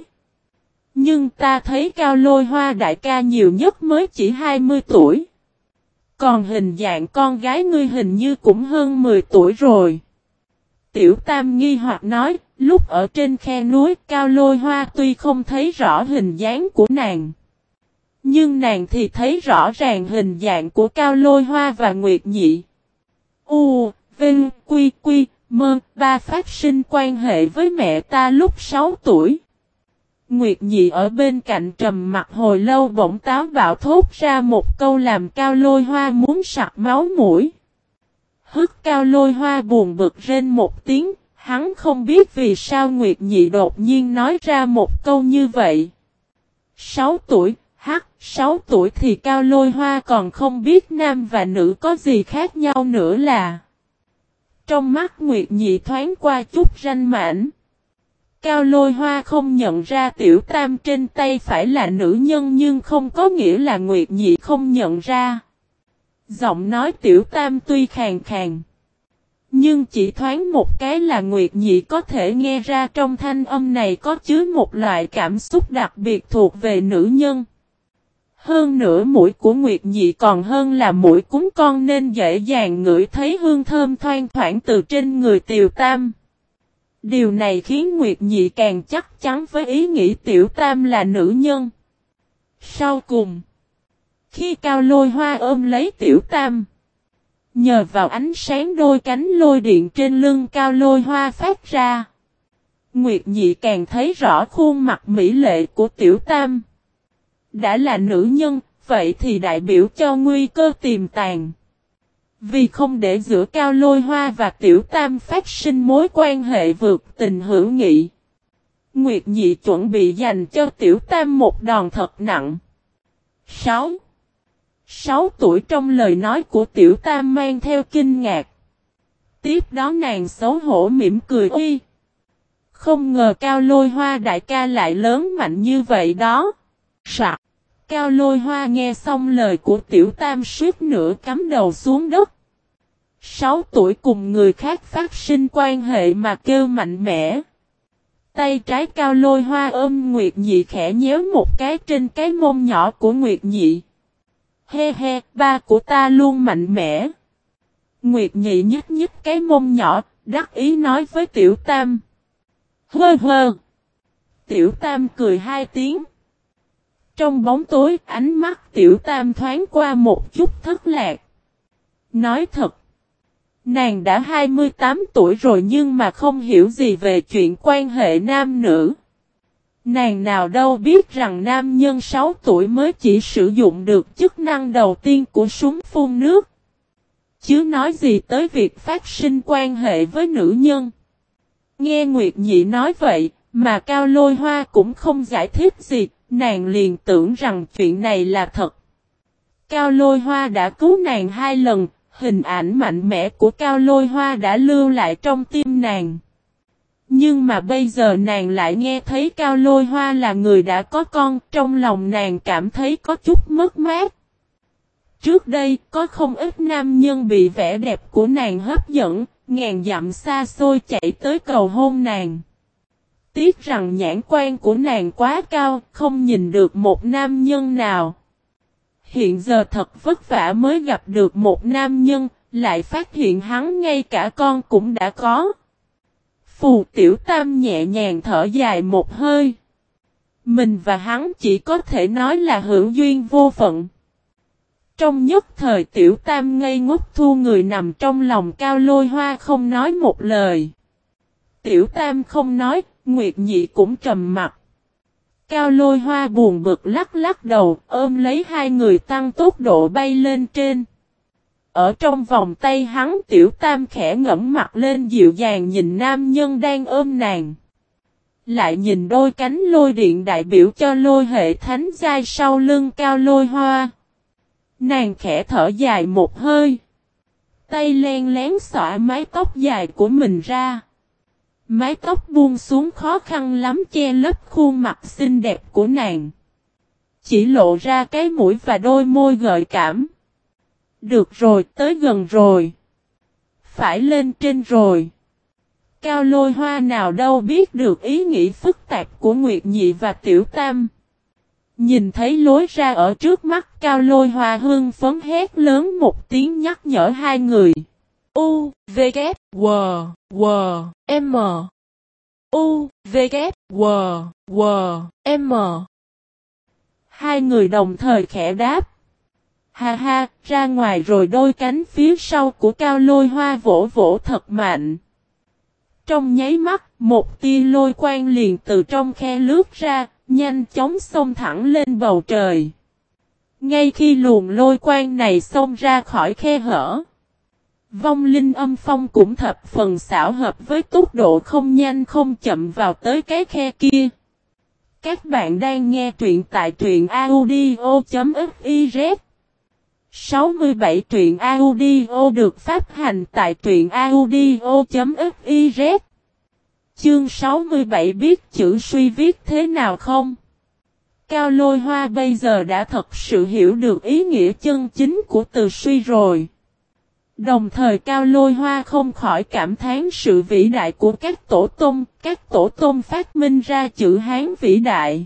Nhưng ta thấy Cao Lôi Hoa đại ca nhiều nhất mới chỉ 20 tuổi. Còn hình dạng con gái ngươi hình như cũng hơn 10 tuổi rồi. Tiểu Tam nghi hoặc nói, lúc ở trên khe núi cao lôi hoa tuy không thấy rõ hình dáng của nàng. Nhưng nàng thì thấy rõ ràng hình dạng của cao lôi hoa và nguyệt nhị. U, Vinh, Quy, Quy, Mơ, ba phát sinh quan hệ với mẹ ta lúc 6 tuổi. Nguyệt nhị ở bên cạnh trầm mặt hồi lâu bỗng táo bạo thốt ra một câu làm cao lôi hoa muốn sặc máu mũi. Hức cao lôi hoa buồn bực rên một tiếng, hắn không biết vì sao Nguyệt Nhị đột nhiên nói ra một câu như vậy. Sáu tuổi, hắc, sáu tuổi thì cao lôi hoa còn không biết nam và nữ có gì khác nhau nữa là. Trong mắt Nguyệt Nhị thoáng qua chút ranh mãnh. Cao lôi hoa không nhận ra tiểu tam trên tay phải là nữ nhân nhưng không có nghĩa là Nguyệt Nhị không nhận ra. Giọng nói tiểu tam tuy khàn khàn. Nhưng chỉ thoáng một cái là Nguyệt Nhị có thể nghe ra trong thanh âm này có chứa một loại cảm xúc đặc biệt thuộc về nữ nhân. Hơn nữa mũi của Nguyệt Nhị còn hơn là mũi cúng con nên dễ dàng ngửi thấy hương thơm thoang thoảng từ trên người Tiểu Tam. Điều này khiến Nguyệt Nhị càng chắc chắn với ý nghĩ Tiểu Tam là nữ nhân. Sau cùng, khi Cao Lôi Hoa ôm lấy Tiểu Tam, nhờ vào ánh sáng đôi cánh lôi điện trên lưng Cao Lôi Hoa phát ra, Nguyệt Nhị càng thấy rõ khuôn mặt mỹ lệ của Tiểu Tam. Đã là nữ nhân, vậy thì đại biểu cho nguy cơ tiềm tàng. Vì không để giữa Cao Lôi Hoa và Tiểu Tam phát sinh mối quan hệ vượt tình hữu nghị. Nguyệt Nhị chuẩn bị dành cho Tiểu Tam một đòn thật nặng. 6. 6 tuổi trong lời nói của Tiểu Tam mang theo kinh ngạc. Tiếp đó nàng xấu hổ mỉm cười uy. Không ngờ cao lôi hoa đại ca lại lớn mạnh như vậy đó. Sạc. Cao lôi hoa nghe xong lời của tiểu tam suýt nữa cắm đầu xuống đất. Sáu tuổi cùng người khác phát sinh quan hệ mà kêu mạnh mẽ. Tay trái cao lôi hoa ôm Nguyệt Nhị khẽ nhéo một cái trên cái mông nhỏ của Nguyệt Nhị. He he, ba của ta luôn mạnh mẽ. Nguyệt Nhị nhích nhích cái mông nhỏ, đắc ý nói với Tiểu Tam. Hơ hơ. Tiểu Tam cười hai tiếng. Trong bóng tối, ánh mắt Tiểu Tam thoáng qua một chút thất lạc. Nói thật. Nàng đã 28 tuổi rồi nhưng mà không hiểu gì về chuyện quan hệ nam nữ. Nàng nào đâu biết rằng nam nhân 6 tuổi mới chỉ sử dụng được chức năng đầu tiên của súng phun nước. Chứ nói gì tới việc phát sinh quan hệ với nữ nhân. Nghe Nguyệt Nhị nói vậy, mà Cao Lôi Hoa cũng không giải thích gì, nàng liền tưởng rằng chuyện này là thật. Cao Lôi Hoa đã cứu nàng hai lần, hình ảnh mạnh mẽ của Cao Lôi Hoa đã lưu lại trong tim nàng. Nhưng mà bây giờ nàng lại nghe thấy Cao Lôi Hoa là người đã có con, trong lòng nàng cảm thấy có chút mất mát. Trước đây, có không ít nam nhân bị vẻ đẹp của nàng hấp dẫn, ngàn dặm xa xôi chạy tới cầu hôn nàng. Tiếc rằng nhãn quan của nàng quá cao, không nhìn được một nam nhân nào. Hiện giờ thật vất vả mới gặp được một nam nhân, lại phát hiện hắn ngay cả con cũng đã có. Phù tiểu tam nhẹ nhàng thở dài một hơi. Mình và hắn chỉ có thể nói là hữu duyên vô phận. Trong nhất thời tiểu tam ngây ngốc thu người nằm trong lòng cao lôi hoa không nói một lời. Tiểu tam không nói, Nguyệt nhị cũng trầm mặt. Cao lôi hoa buồn bực lắc lắc đầu, ôm lấy hai người tăng tốc độ bay lên trên. Ở trong vòng tay hắn tiểu tam khẽ ngẫm mặt lên dịu dàng nhìn nam nhân đang ôm nàng. Lại nhìn đôi cánh lôi điện đại biểu cho lôi hệ thánh giai sau lưng cao lôi hoa. Nàng khẽ thở dài một hơi. Tay len lén xõa mái tóc dài của mình ra. Mái tóc buông xuống khó khăn lắm che lấp khuôn mặt xinh đẹp của nàng. Chỉ lộ ra cái mũi và đôi môi gợi cảm. Được rồi, tới gần rồi. Phải lên trên rồi. Cao lôi hoa nào đâu biết được ý nghĩ phức tạp của Nguyệt Nhị và Tiểu Tam. Nhìn thấy lối ra ở trước mắt cao lôi hoa hương phấn hét lớn một tiếng nhắc nhở hai người. U, V, K, W, W, M. U, V, K, W, W, M. Hai người đồng thời khẽ đáp. Ha ha, ra ngoài rồi đôi cánh phía sau của cao lôi hoa vỗ vỗ thật mạnh. Trong nháy mắt, một tia lôi quang liền từ trong khe lướt ra, nhanh chóng xông thẳng lên bầu trời. Ngay khi luồng lôi quang này xông ra khỏi khe hở, vong linh âm phong cũng thập phần xảo hợp với tốc độ không nhanh không chậm vào tới cái khe kia. Các bạn đang nghe truyện tại truyện audio.fiz 67 truyện audio được phát hành tại truyện audio.fiz Chương 67 biết chữ suy viết thế nào không? Cao lôi hoa bây giờ đã thật sự hiểu được ý nghĩa chân chính của từ suy rồi. Đồng thời cao lôi hoa không khỏi cảm thán sự vĩ đại của các tổ tông, các tổ tông phát minh ra chữ Hán vĩ đại.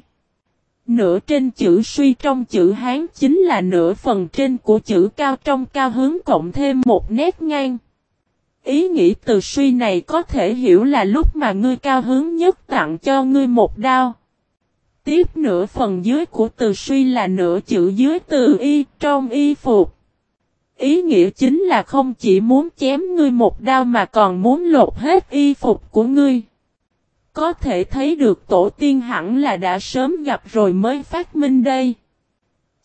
Nửa trên chữ suy trong chữ Hán chính là nửa phần trên của chữ cao trong cao hướng cộng thêm một nét ngang. Ý nghĩ từ suy này có thể hiểu là lúc mà ngươi cao hướng nhất tặng cho ngươi một đao. Tiếp nửa phần dưới của từ suy là nửa chữ dưới từ y trong y phục. Ý nghĩa chính là không chỉ muốn chém ngươi một đao mà còn muốn lột hết y phục của ngươi. Có thể thấy được tổ tiên hẳn là đã sớm gặp rồi mới phát minh đây.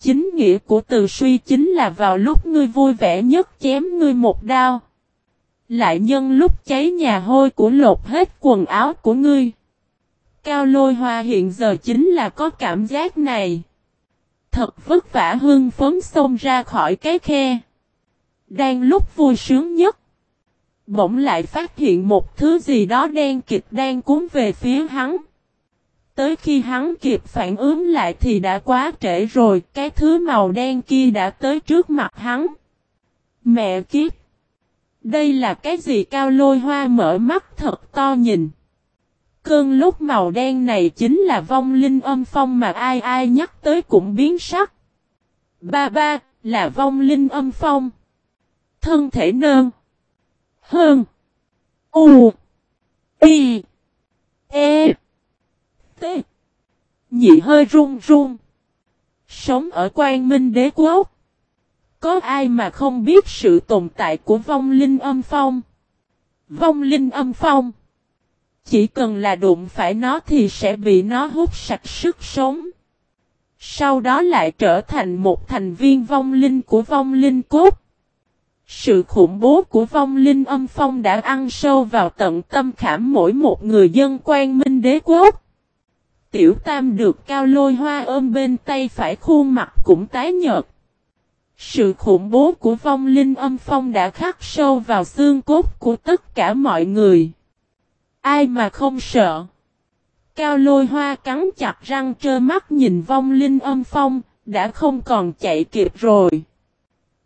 Chính nghĩa của từ suy chính là vào lúc ngươi vui vẻ nhất chém ngươi một đao. Lại nhân lúc cháy nhà hôi của lột hết quần áo của ngươi. Cao lôi hoa hiện giờ chính là có cảm giác này. Thật vất vả hương phấn xông ra khỏi cái khe. Đang lúc vui sướng nhất. Bỗng lại phát hiện một thứ gì đó đen kịch đang cuốn về phía hắn. Tới khi hắn kịp phản ứng lại thì đã quá trễ rồi, cái thứ màu đen kia đã tới trước mặt hắn. Mẹ kiếp! Đây là cái gì cao lôi hoa mở mắt thật to nhìn. Cơn lúc màu đen này chính là vong linh âm phong mà ai ai nhắc tới cũng biến sắc. Ba ba, là vong linh âm phong. Thân thể nơn. Hơn. U. Y. E. T. Nhị hơi run run. Sống ở quan minh đế quốc. Có ai mà không biết sự tồn tại của vong linh âm phong? Vong linh âm phong. Chỉ cần là đụng phải nó thì sẽ bị nó hút sạch sức sống. Sau đó lại trở thành một thành viên vong linh của vong linh cốt. Sự khủng bố của vong linh âm phong đã ăn sâu vào tận tâm khảm mỗi một người dân quan minh đế quốc. Tiểu tam được cao lôi hoa ôm bên tay phải khuôn mặt cũng tái nhợt. Sự khủng bố của vong linh âm phong đã khắc sâu vào xương cốt của tất cả mọi người. Ai mà không sợ. Cao lôi hoa cắn chặt răng trơ mắt nhìn vong linh âm phong, đã không còn chạy kịp rồi.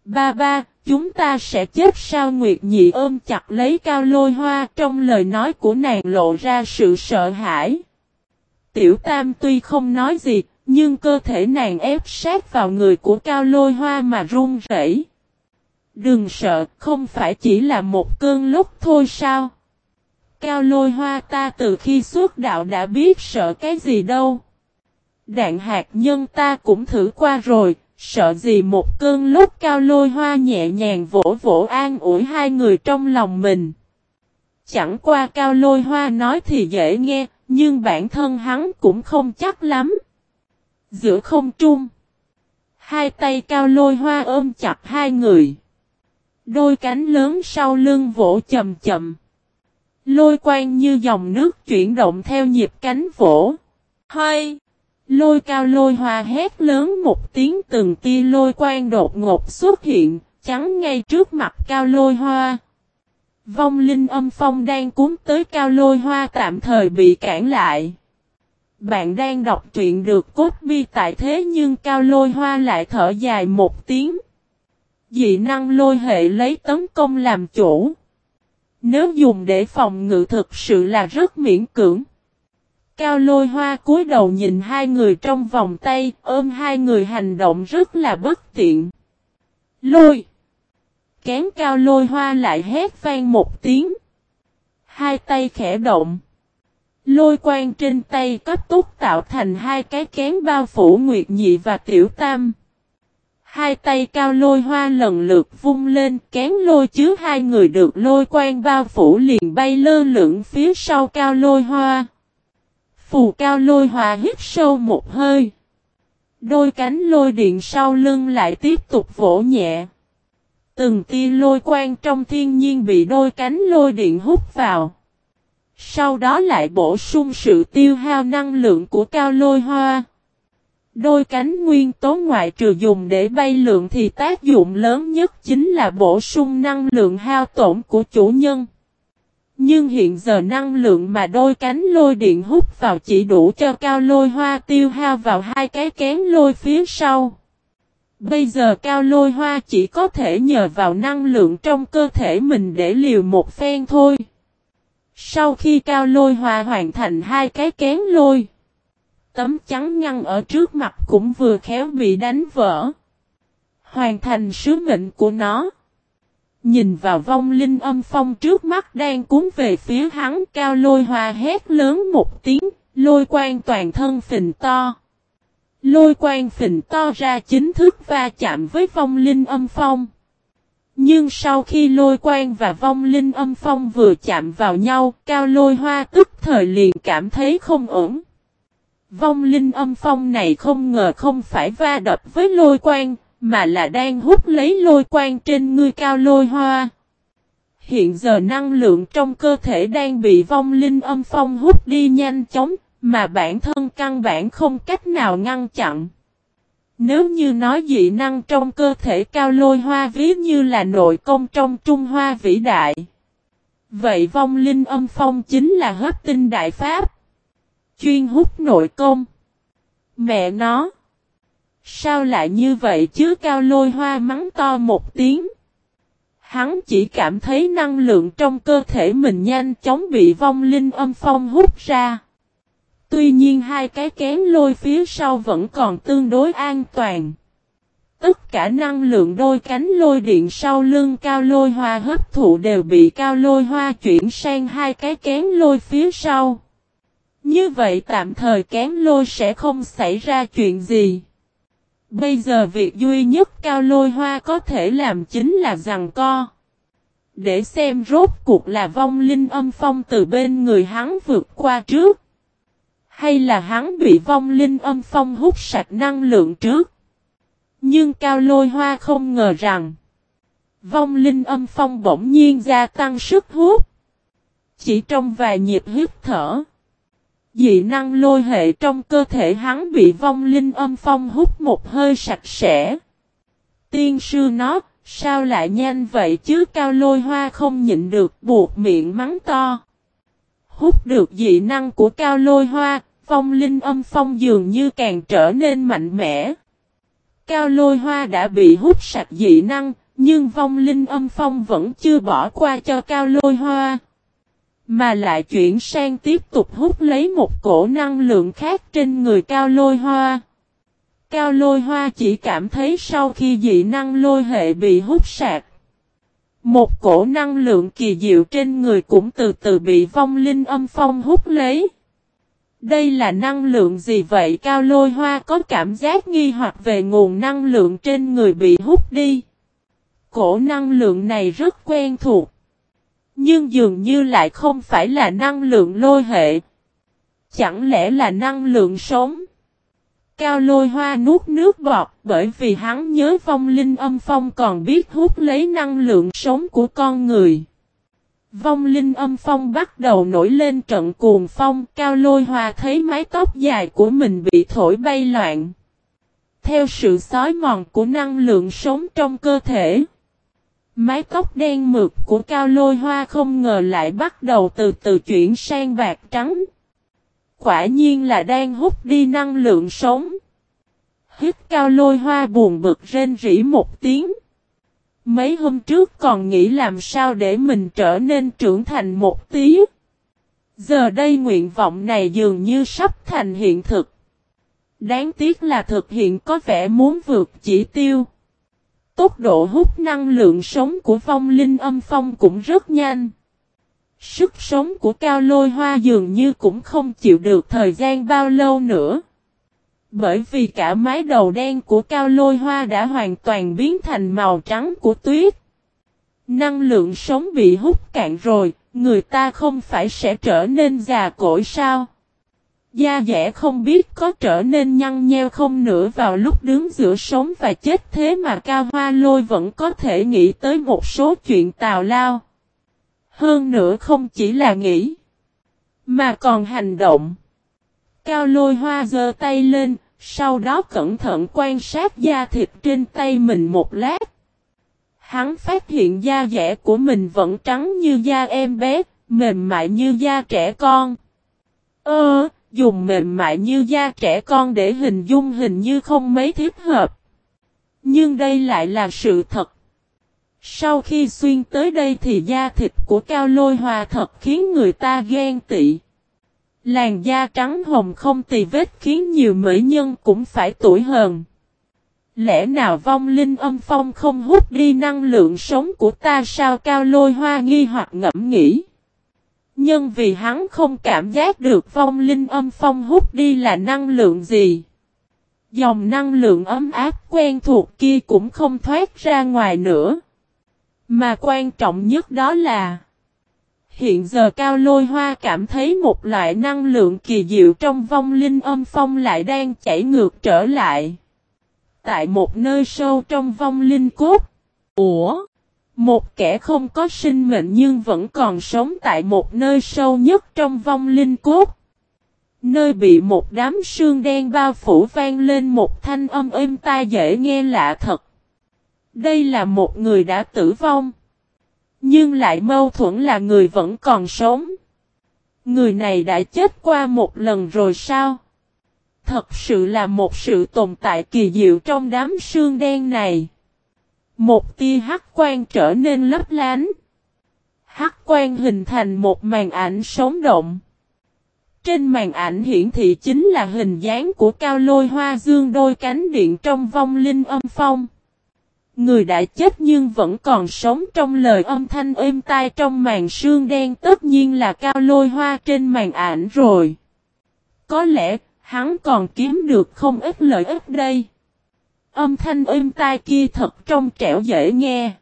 Ba ba, chúng ta sẽ chết sao Nguyệt Nhị ôm chặt lấy cao lôi hoa trong lời nói của nàng lộ ra sự sợ hãi. Tiểu Tam tuy không nói gì, nhưng cơ thể nàng ép sát vào người của cao lôi hoa mà run rẩy. Đừng sợ, không phải chỉ là một cơn lúc thôi sao? Cao lôi hoa ta từ khi xuất đạo đã biết sợ cái gì đâu. Đạn hạt nhân ta cũng thử qua rồi, sợ gì một cơn lúc cao lôi hoa nhẹ nhàng vỗ vỗ an ủi hai người trong lòng mình. Chẳng qua cao lôi hoa nói thì dễ nghe, nhưng bản thân hắn cũng không chắc lắm. Giữa không trung, hai tay cao lôi hoa ôm chặt hai người. Đôi cánh lớn sau lưng vỗ chậm chậm. Lôi quang như dòng nước chuyển động theo nhịp cánh vỗ. Hơi! Lôi cao lôi hoa hét lớn một tiếng từng tia lôi quang đột ngột xuất hiện, chắn ngay trước mặt cao lôi hoa. Vong linh âm phong đang cuốn tới cao lôi hoa tạm thời bị cản lại. Bạn đang đọc truyện được cốt bi tại thế nhưng cao lôi hoa lại thở dài một tiếng. Dị năng lôi hệ lấy tấn công làm chủ. Nếu dùng để phòng ngự thực sự là rất miễn cưỡng. Cao lôi hoa cúi đầu nhìn hai người trong vòng tay, ôm hai người hành động rất là bất tiện. Lôi! Kén cao lôi hoa lại hét vang một tiếng. Hai tay khẽ động. Lôi quang trên tay cấp túc tạo thành hai cái kén bao phủ Nguyệt Nhị và Tiểu Tam. Hai tay cao lôi hoa lần lượt vung lên kén lôi chứa hai người được lôi quang bao phủ liền bay lơ lửng phía sau cao lôi hoa. Phù cao lôi hòa hít sâu một hơi. Đôi cánh lôi điện sau lưng lại tiếp tục vỗ nhẹ. Từng tia lôi quang trong thiên nhiên bị đôi cánh lôi điện hút vào. Sau đó lại bổ sung sự tiêu hao năng lượng của cao lôi hoa. Đôi cánh nguyên tố ngoại trừ dùng để bay lượng thì tác dụng lớn nhất chính là bổ sung năng lượng hao tổn của chủ nhân. Nhưng hiện giờ năng lượng mà đôi cánh lôi điện hút vào chỉ đủ cho cao lôi hoa tiêu hao vào hai cái kén lôi phía sau. Bây giờ cao lôi hoa chỉ có thể nhờ vào năng lượng trong cơ thể mình để liều một phen thôi. Sau khi cao lôi hoa hoàn thành hai cái kén lôi. tấm chắn ngăn ở trước mặt cũng vừa khéo bị đánh vỡ. Hoàn thành sứ mệnh của nó. Nhìn vào vong linh âm phong trước mắt đang cuốn về phía hắn cao lôi hoa hét lớn một tiếng, lôi quang toàn thân phình to. Lôi quang phình to ra chính thức va chạm với vong linh âm phong. Nhưng sau khi lôi quang và vong linh âm phong vừa chạm vào nhau, cao lôi hoa tức thời liền cảm thấy không ổn. Vong linh âm phong này không ngờ không phải va đập với lôi quang, mà là đang hút lấy lôi quang trên ngươi cao lôi hoa. Hiện giờ năng lượng trong cơ thể đang bị vong linh âm phong hút đi nhanh chóng, mà bản thân căn bản không cách nào ngăn chặn. Nếu như nói dị năng trong cơ thể cao lôi hoa ví như là nội công trong Trung Hoa vĩ đại. Vậy vong linh âm phong chính là hấp tinh đại pháp. Chuyên hút nội công. Mẹ nó. Sao lại như vậy chứ cao lôi hoa mắng to một tiếng. Hắn chỉ cảm thấy năng lượng trong cơ thể mình nhanh chóng bị vong linh âm phong hút ra. Tuy nhiên hai cái kén lôi phía sau vẫn còn tương đối an toàn. Tất cả năng lượng đôi cánh lôi điện sau lưng cao lôi hoa hấp thụ đều bị cao lôi hoa chuyển sang hai cái kén lôi phía sau. Như vậy tạm thời kén lôi sẽ không xảy ra chuyện gì. Bây giờ việc duy nhất cao lôi hoa có thể làm chính là rằng co. Để xem rốt cuộc là vong linh âm phong từ bên người hắn vượt qua trước. Hay là hắn bị vong linh âm phong hút sạch năng lượng trước? Nhưng Cao Lôi Hoa không ngờ rằng, Vong linh âm phong bỗng nhiên gia tăng sức hút. Chỉ trong vài nhịp hít thở. Dị năng lôi hệ trong cơ thể hắn bị vong linh âm phong hút một hơi sạch sẽ. Tiên sư nó, sao lại nhanh vậy chứ cao lôi hoa không nhịn được buộc miệng mắng to. Hút được dị năng của cao lôi hoa, vong linh âm phong dường như càng trở nên mạnh mẽ. Cao lôi hoa đã bị hút sạch dị năng, nhưng vong linh âm phong vẫn chưa bỏ qua cho cao lôi hoa. Mà lại chuyển sang tiếp tục hút lấy một cổ năng lượng khác trên người cao lôi hoa. Cao lôi hoa chỉ cảm thấy sau khi dị năng lôi hệ bị hút sạch. Một cổ năng lượng kỳ diệu trên người cũng từ từ bị vong linh âm phong hút lấy. Đây là năng lượng gì vậy? Cao lôi hoa có cảm giác nghi hoặc về nguồn năng lượng trên người bị hút đi. Cổ năng lượng này rất quen thuộc. Nhưng dường như lại không phải là năng lượng lôi hệ. Chẳng lẽ là năng lượng sống? Cao lôi hoa nuốt nước bọt bởi vì hắn nhớ vong linh âm phong còn biết hút lấy năng lượng sống của con người. Vong linh âm phong bắt đầu nổi lên trận cuồng phong, cao lôi hoa thấy mái tóc dài của mình bị thổi bay loạn. Theo sự xói mòn của năng lượng sống trong cơ thể. Mái tóc đen mượt của cao lôi hoa không ngờ lại bắt đầu từ từ chuyển sang bạc trắng. Quả nhiên là đang hút đi năng lượng sống. Hít cao lôi hoa buồn bực rên rỉ một tiếng. Mấy hôm trước còn nghĩ làm sao để mình trở nên trưởng thành một tí. Giờ đây nguyện vọng này dường như sắp thành hiện thực. Đáng tiếc là thực hiện có vẻ muốn vượt chỉ tiêu. Tốc độ hút năng lượng sống của vong linh âm phong cũng rất nhanh. Sức sống của cao lôi hoa dường như cũng không chịu được thời gian bao lâu nữa. Bởi vì cả mái đầu đen của cao lôi hoa đã hoàn toàn biến thành màu trắng của tuyết. Năng lượng sống bị hút cạn rồi, người ta không phải sẽ trở nên già cỗi sao? Da dẻ không biết có trở nên nhăn nheo không nữa vào lúc đứng giữa sống và chết thế mà cao hoa lôi vẫn có thể nghĩ tới một số chuyện tào lao. Hơn nữa không chỉ là nghĩ, mà còn hành động. Cao lôi hoa giơ tay lên, sau đó cẩn thận quan sát da thịt trên tay mình một lát. Hắn phát hiện da dẻ của mình vẫn trắng như da em bé, mềm mại như da trẻ con. Ơ, dùng mềm mại như da trẻ con để hình dung hình như không mấy thiết hợp. Nhưng đây lại là sự thật. Sau khi xuyên tới đây thì da thịt của cao lôi hòa thật khiến người ta ghen tị. Làn da trắng hồng không tì vết khiến nhiều mỹ nhân cũng phải tuổi hờn. Lẽ nào vong linh âm phong không hút đi năng lượng sống của ta sao cao lôi hoa nghi hoặc ngẫm nghĩ. Nhưng vì hắn không cảm giác được vong linh âm phong hút đi là năng lượng gì. Dòng năng lượng ấm áp quen thuộc kia cũng không thoát ra ngoài nữa. Mà quan trọng nhất đó là, Hiện giờ Cao Lôi Hoa cảm thấy một loại năng lượng kỳ diệu trong vong linh âm phong lại đang chảy ngược trở lại. Tại một nơi sâu trong vong linh cốt. Ủa? Một kẻ không có sinh mệnh nhưng vẫn còn sống tại một nơi sâu nhất trong vong linh cốt. Nơi bị một đám sương đen bao phủ vang lên một thanh âm êm tai dễ nghe lạ thật. Đây là một người đã tử vong. Nhưng lại mâu thuẫn là người vẫn còn sống. Người này đã chết qua một lần rồi sao? Thật sự là một sự tồn tại kỳ diệu trong đám sương đen này. Một tia hắc quang trở nên lấp lánh. Hắc quang hình thành một màn ảnh sống động. Trên màn ảnh hiển thị chính là hình dáng của cao lôi hoa dương đôi cánh điện trong vong linh âm phong. Người đã chết nhưng vẫn còn sống trong lời âm thanh êm tai trong màn sương đen tất nhiên là cao lôi hoa trên màn ảnh rồi. Có lẽ, hắn còn kiếm được không ít lợi ích đây. Âm thanh êm tai kia thật trong trẻo dễ nghe.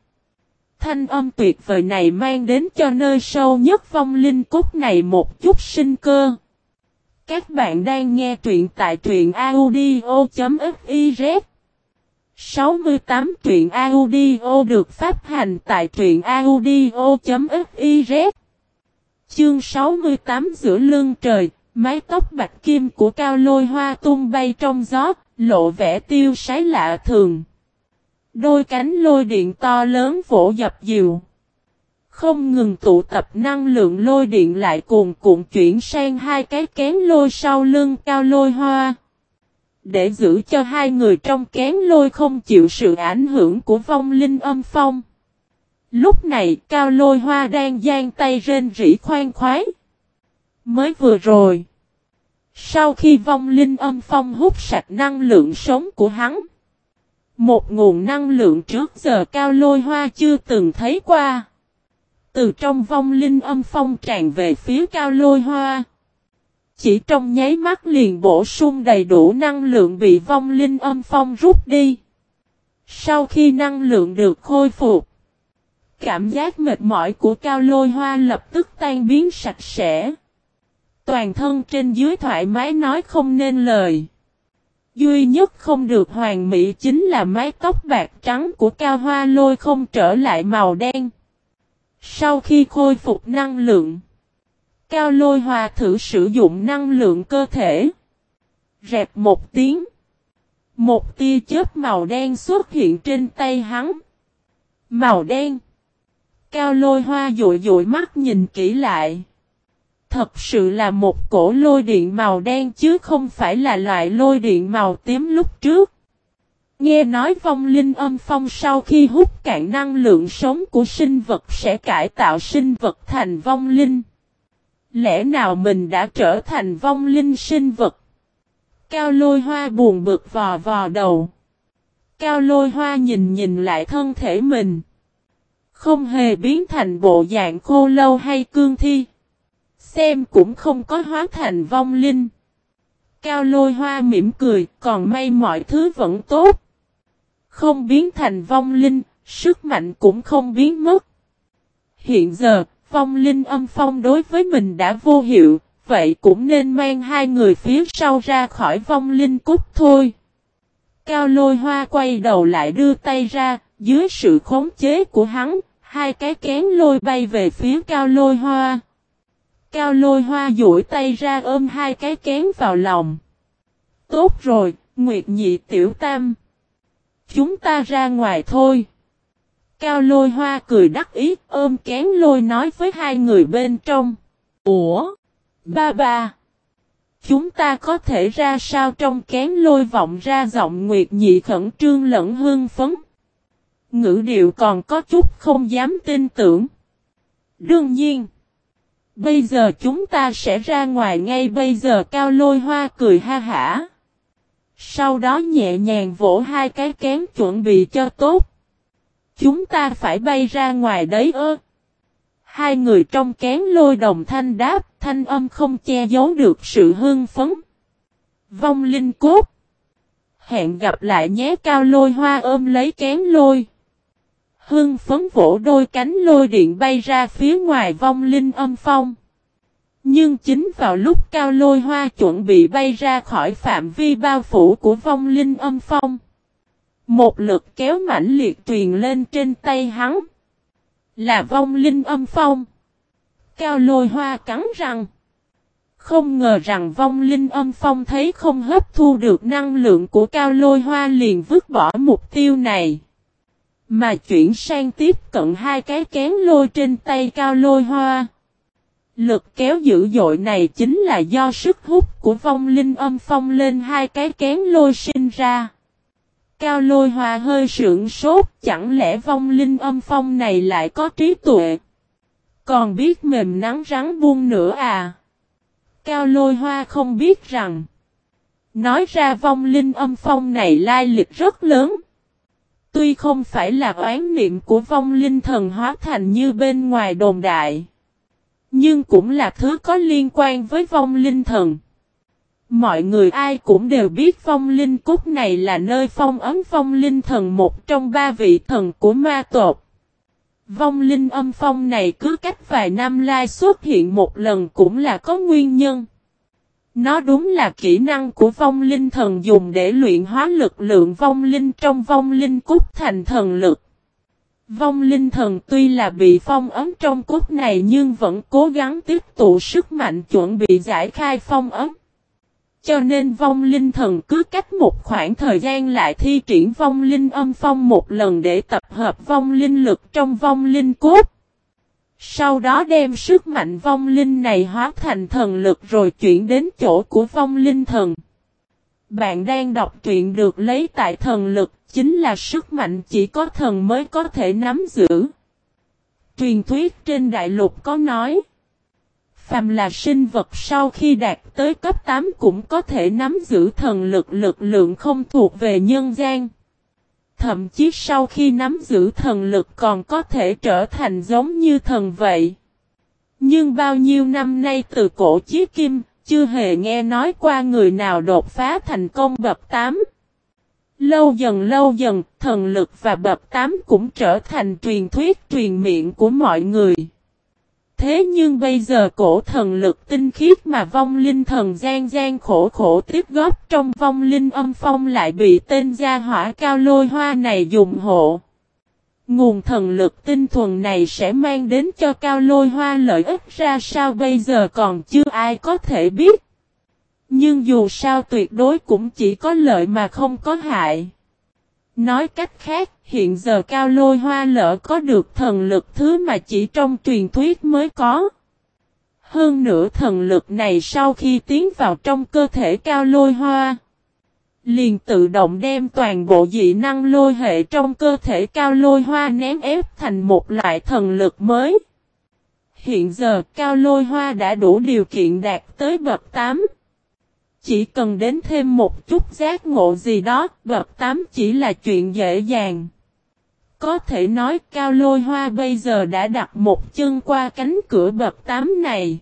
Thanh âm tuyệt vời này mang đến cho nơi sâu nhất vong linh cốt này một chút sinh cơ. Các bạn đang nghe truyện tại truyện audio.fiz 68 truyện audio được phát hành tại truyện audio.fiz Chương 68 giữa lưng trời, mái tóc bạch kim của cao lôi hoa tung bay trong gió, lộ vẻ tiêu sái lạ thường. Đôi cánh lôi điện to lớn vỗ dập dìu. Không ngừng tụ tập năng lượng lôi điện lại cuồn cuộn chuyển sang hai cái kén lôi sau lưng cao lôi hoa để giữ cho hai người trong kén lôi không chịu sự ảnh hưởng của vong linh âm phong. Lúc này, cao lôi hoa đang giang tay rên rỉ khoan khoái. Mới vừa rồi. Sau khi vong linh âm phong hút sạch năng lượng sống của hắn. Một nguồn năng lượng trước giờ cao lôi hoa chưa từng thấy qua. Từ trong vong linh âm phong tràn về phía cao lôi hoa. Chỉ trong nháy mắt liền bổ sung đầy đủ năng lượng bị vong linh âm phong rút đi. Sau khi năng lượng được khôi phục, cảm giác mệt mỏi của cao lôi hoa lập tức tan biến sạch sẽ. Toàn thân trên dưới thoải mái nói không nên lời. Duy nhất không được hoàn mỹ chính là mái tóc bạc trắng của cao hoa lôi không trở lại màu đen. Sau khi khôi phục năng lượng, Cao lôi hòa thử sử dụng năng lượng cơ thể. Rẹp một tiếng. Một tia chớp màu đen xuất hiện trên tay hắn. Màu đen. Cao lôi hoa dụi dụi mắt nhìn kỹ lại. Thật sự là một cổ lôi điện màu đen chứ không phải là loại lôi điện màu tím lúc trước. Nghe nói vong linh âm phong sau khi hút cạn năng lượng sống của sinh vật sẽ cải tạo sinh vật thành vong linh. Lẽ nào mình đã trở thành vong linh sinh vật? Cao lôi hoa buồn bực vò vò đầu. Cao lôi hoa nhìn nhìn lại thân thể mình. Không hề biến thành bộ dạng khô lâu hay cương thi. Xem cũng không có hóa thành vong linh. Cao lôi hoa mỉm cười, còn may mọi thứ vẫn tốt. Không biến thành vong linh, sức mạnh cũng không biến mất. Hiện giờ, Phong linh âm phong đối với mình đã vô hiệu, vậy cũng nên mang hai người phía sau ra khỏi vong linh cúc thôi. Cao lôi hoa quay đầu lại đưa tay ra, dưới sự khống chế của hắn, hai cái kén lôi bay về phía cao lôi hoa. Cao lôi hoa duỗi tay ra ôm hai cái kén vào lòng. Tốt rồi, Nguyệt nhị tiểu tam. Chúng ta ra ngoài thôi. Cao lôi hoa cười đắc ý ôm kén lôi nói với hai người bên trong. Ủa? Ba ba. Chúng ta có thể ra sao trong kén lôi vọng ra giọng nguyệt nhị khẩn trương lẫn hương phấn. Ngữ điệu còn có chút không dám tin tưởng. Đương nhiên. Bây giờ chúng ta sẽ ra ngoài ngay bây giờ cao lôi hoa cười ha hả. Sau đó nhẹ nhàng vỗ hai cái kén chuẩn bị cho tốt. Chúng ta phải bay ra ngoài đấy ơ. Hai người trong kén lôi đồng thanh đáp, thanh âm không che giấu được sự hưng phấn. Vong linh cốt. Hẹn gặp lại nhé cao lôi hoa ôm lấy kén lôi. Hưng phấn vỗ đôi cánh lôi điện bay ra phía ngoài vong linh âm phong. Nhưng chính vào lúc cao lôi hoa chuẩn bị bay ra khỏi phạm vi bao phủ của vong linh âm phong. Một lực kéo mãnh liệt truyền lên trên tay hắn. Là vong linh âm phong. Cao lôi hoa cắn răng. Không ngờ rằng vong linh âm phong thấy không hấp thu được năng lượng của cao lôi hoa liền vứt bỏ mục tiêu này. Mà chuyển sang tiếp cận hai cái kén lôi trên tay cao lôi hoa. Lực kéo dữ dội này chính là do sức hút của vong linh âm phong lên hai cái kén lôi sinh ra. Cao lôi hoa hơi sượng sốt, chẳng lẽ vong linh âm phong này lại có trí tuệ? Còn biết mềm nắng rắn buông nữa à? Cao lôi hoa không biết rằng, nói ra vong linh âm phong này lai lịch rất lớn. Tuy không phải là oán niệm của vong linh thần hóa thành như bên ngoài đồn đại. Nhưng cũng là thứ có liên quan với vong linh thần. Mọi người ai cũng đều biết phong linh cúc này là nơi phong ấm phong linh thần một trong ba vị thần của ma tộc. Vong linh âm phong này cứ cách vài năm lai xuất hiện một lần cũng là có nguyên nhân. Nó đúng là kỹ năng của vong linh thần dùng để luyện hóa lực lượng vong linh trong vong linh cốt thành thần lực. Vong linh thần tuy là bị phong ấm trong cốt này nhưng vẫn cố gắng tiếp tụ sức mạnh chuẩn bị giải khai phong ấm. Cho nên vong linh thần cứ cách một khoảng thời gian lại thi triển vong linh âm phong một lần để tập hợp vong linh lực trong vong linh cốt. Sau đó đem sức mạnh vong linh này hóa thành thần lực rồi chuyển đến chỗ của vong linh thần. Bạn đang đọc truyện được lấy tại thần lực, chính là sức mạnh chỉ có thần mới có thể nắm giữ. Truyền thuyết trên đại lục có nói, phàm là sinh vật sau khi đạt tới cấp 8 cũng có thể nắm giữ thần lực lực lượng không thuộc về nhân gian. Thậm chí sau khi nắm giữ thần lực còn có thể trở thành giống như thần vậy. Nhưng bao nhiêu năm nay từ cổ chí kim, chưa hề nghe nói qua người nào đột phá thành công bậc 8. Lâu dần lâu dần, thần lực và bậc 8 cũng trở thành truyền thuyết truyền miệng của mọi người. Thế nhưng bây giờ cổ thần lực tinh khiết mà vong linh thần gian gian khổ khổ tiếp góp trong vong linh âm phong lại bị tên gia hỏa cao lôi hoa này dùng hộ. Nguồn thần lực tinh thuần này sẽ mang đến cho cao lôi hoa lợi ích ra sao bây giờ còn chưa ai có thể biết. Nhưng dù sao tuyệt đối cũng chỉ có lợi mà không có hại. Nói cách khác, hiện giờ cao lôi hoa lỡ có được thần lực thứ mà chỉ trong truyền thuyết mới có. Hơn nữa thần lực này sau khi tiến vào trong cơ thể cao lôi hoa, liền tự động đem toàn bộ dị năng lôi hệ trong cơ thể cao lôi hoa ném ép thành một loại thần lực mới. Hiện giờ cao lôi hoa đã đủ điều kiện đạt tới bậc 8. Chỉ cần đến thêm một chút giác ngộ gì đó, bậc 8 chỉ là chuyện dễ dàng. Có thể nói cao lôi hoa bây giờ đã đặt một chân qua cánh cửa bậc 8 này.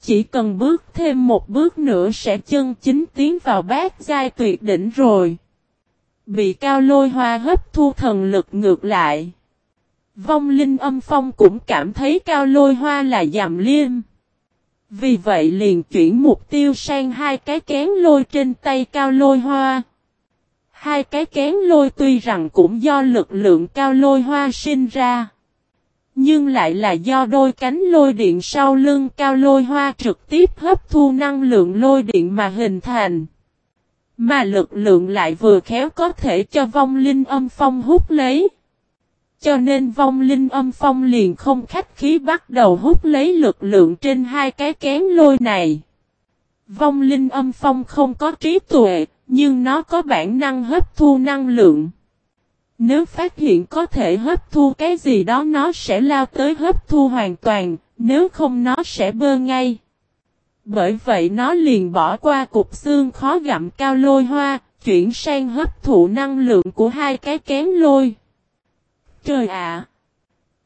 Chỉ cần bước thêm một bước nữa sẽ chân chính tiến vào bát giai tuyệt đỉnh rồi. Bị cao lôi hoa hấp thu thần lực ngược lại. Vong linh âm phong cũng cảm thấy cao lôi hoa là giảm liêm. Vì vậy liền chuyển mục tiêu sang hai cái kén lôi trên tay cao lôi hoa. Hai cái kén lôi tuy rằng cũng do lực lượng cao lôi hoa sinh ra. Nhưng lại là do đôi cánh lôi điện sau lưng cao lôi hoa trực tiếp hấp thu năng lượng lôi điện mà hình thành. Mà lực lượng lại vừa khéo có thể cho vong linh âm phong hút lấy. Cho nên vong linh âm phong liền không khách khí bắt đầu hút lấy lực lượng trên hai cái kén lôi này. Vong linh âm phong không có trí tuệ, nhưng nó có bản năng hấp thu năng lượng. Nếu phát hiện có thể hấp thu cái gì đó nó sẽ lao tới hấp thu hoàn toàn, nếu không nó sẽ bơ ngay. Bởi vậy nó liền bỏ qua cục xương khó gặm cao lôi hoa, chuyển sang hấp thụ năng lượng của hai cái kén lôi. Trời ạ!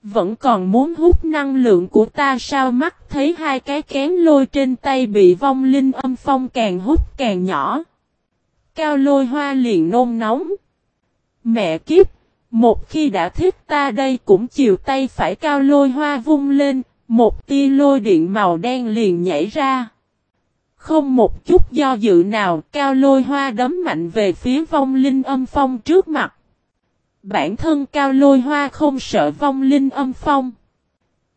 Vẫn còn muốn hút năng lượng của ta sao mắt thấy hai cái kén lôi trên tay bị vong linh âm phong càng hút càng nhỏ. Cao lôi hoa liền nôn nóng. Mẹ kiếp! Một khi đã thích ta đây cũng chiều tay phải cao lôi hoa vung lên, một tia lôi điện màu đen liền nhảy ra. Không một chút do dự nào, cao lôi hoa đấm mạnh về phía vong linh âm phong trước mặt. Bản thân cao lôi hoa không sợ vong linh âm phong.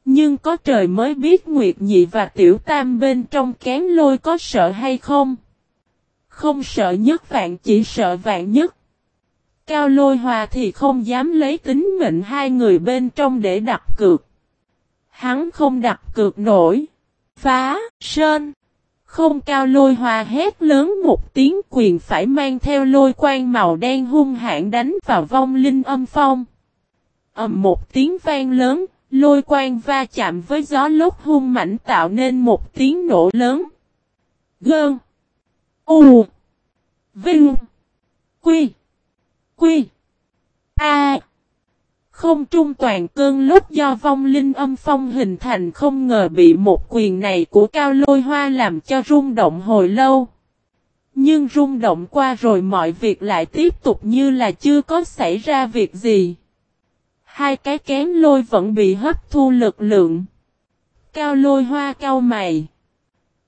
Nhưng có trời mới biết Nguyệt Nhị và Tiểu Tam bên trong kén lôi có sợ hay không. Không sợ nhất vạn chỉ sợ vạn nhất. Cao lôi hòa thì không dám lấy tính mệnh hai người bên trong để đặt cược. Hắn không đặt cược nổi. Phá, sơn. Không cao lôi hòa hét lớn một tiếng quyền phải mang theo lôi quang màu đen hung hãn đánh vào vong linh âm phong. ầm một tiếng vang lớn, lôi quang va chạm với gió lốt hung mạnh tạo nên một tiếng nổ lớn. Gơn. U. Vinh. Quy. Quy. A. Không trung toàn cơn lúc do vong linh âm phong hình thành không ngờ bị một quyền này của cao lôi hoa làm cho rung động hồi lâu. Nhưng rung động qua rồi mọi việc lại tiếp tục như là chưa có xảy ra việc gì. Hai cái kén lôi vẫn bị hấp thu lực lượng. Cao lôi hoa cao mày.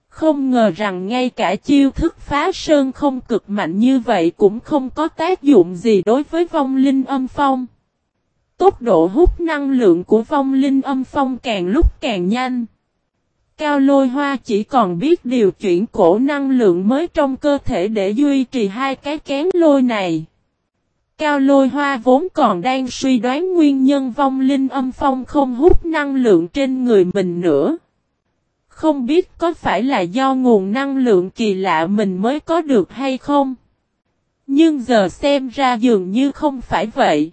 Không ngờ rằng ngay cả chiêu thức phá sơn không cực mạnh như vậy cũng không có tác dụng gì đối với vong linh âm phong. Tốc độ hút năng lượng của vong linh âm phong càng lúc càng nhanh. Cao lôi hoa chỉ còn biết điều chuyển cổ năng lượng mới trong cơ thể để duy trì hai cái kén lôi này. Cao lôi hoa vốn còn đang suy đoán nguyên nhân vong linh âm phong không hút năng lượng trên người mình nữa. Không biết có phải là do nguồn năng lượng kỳ lạ mình mới có được hay không? Nhưng giờ xem ra dường như không phải vậy.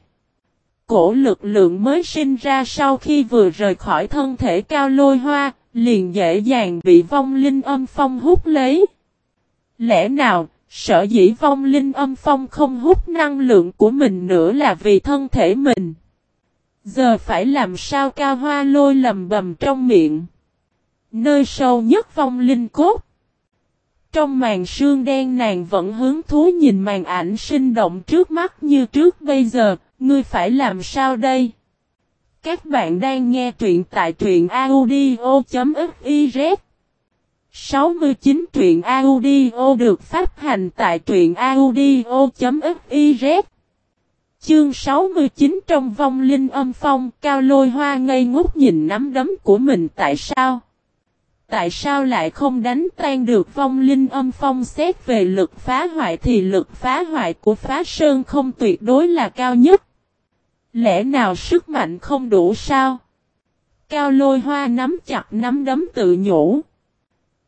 Cổ lực lượng mới sinh ra sau khi vừa rời khỏi thân thể cao lôi hoa, liền dễ dàng bị vong linh âm phong hút lấy. Lẽ nào, sợ dĩ vong linh âm phong không hút năng lượng của mình nữa là vì thân thể mình? Giờ phải làm sao cao hoa lôi lầm bầm trong miệng? Nơi sâu nhất vong linh cốt. Trong màn sương đen nàng vẫn hướng thú nhìn màn ảnh sinh động trước mắt như trước bây giờ, ngươi phải làm sao đây? Các bạn đang nghe truyện tại truyện audio.fiz 69 truyện audio được phát hành tại truyện audio.fiz Chương 69 trong vong linh âm phong cao lôi hoa ngây ngốc nhìn nắm đấm của mình tại sao? Tại sao lại không đánh tan được vong linh âm phong xét về lực phá hoại thì lực phá hoại của phá sơn không tuyệt đối là cao nhất. Lẽ nào sức mạnh không đủ sao? Cao lôi hoa nắm chặt nắm đấm tự nhủ.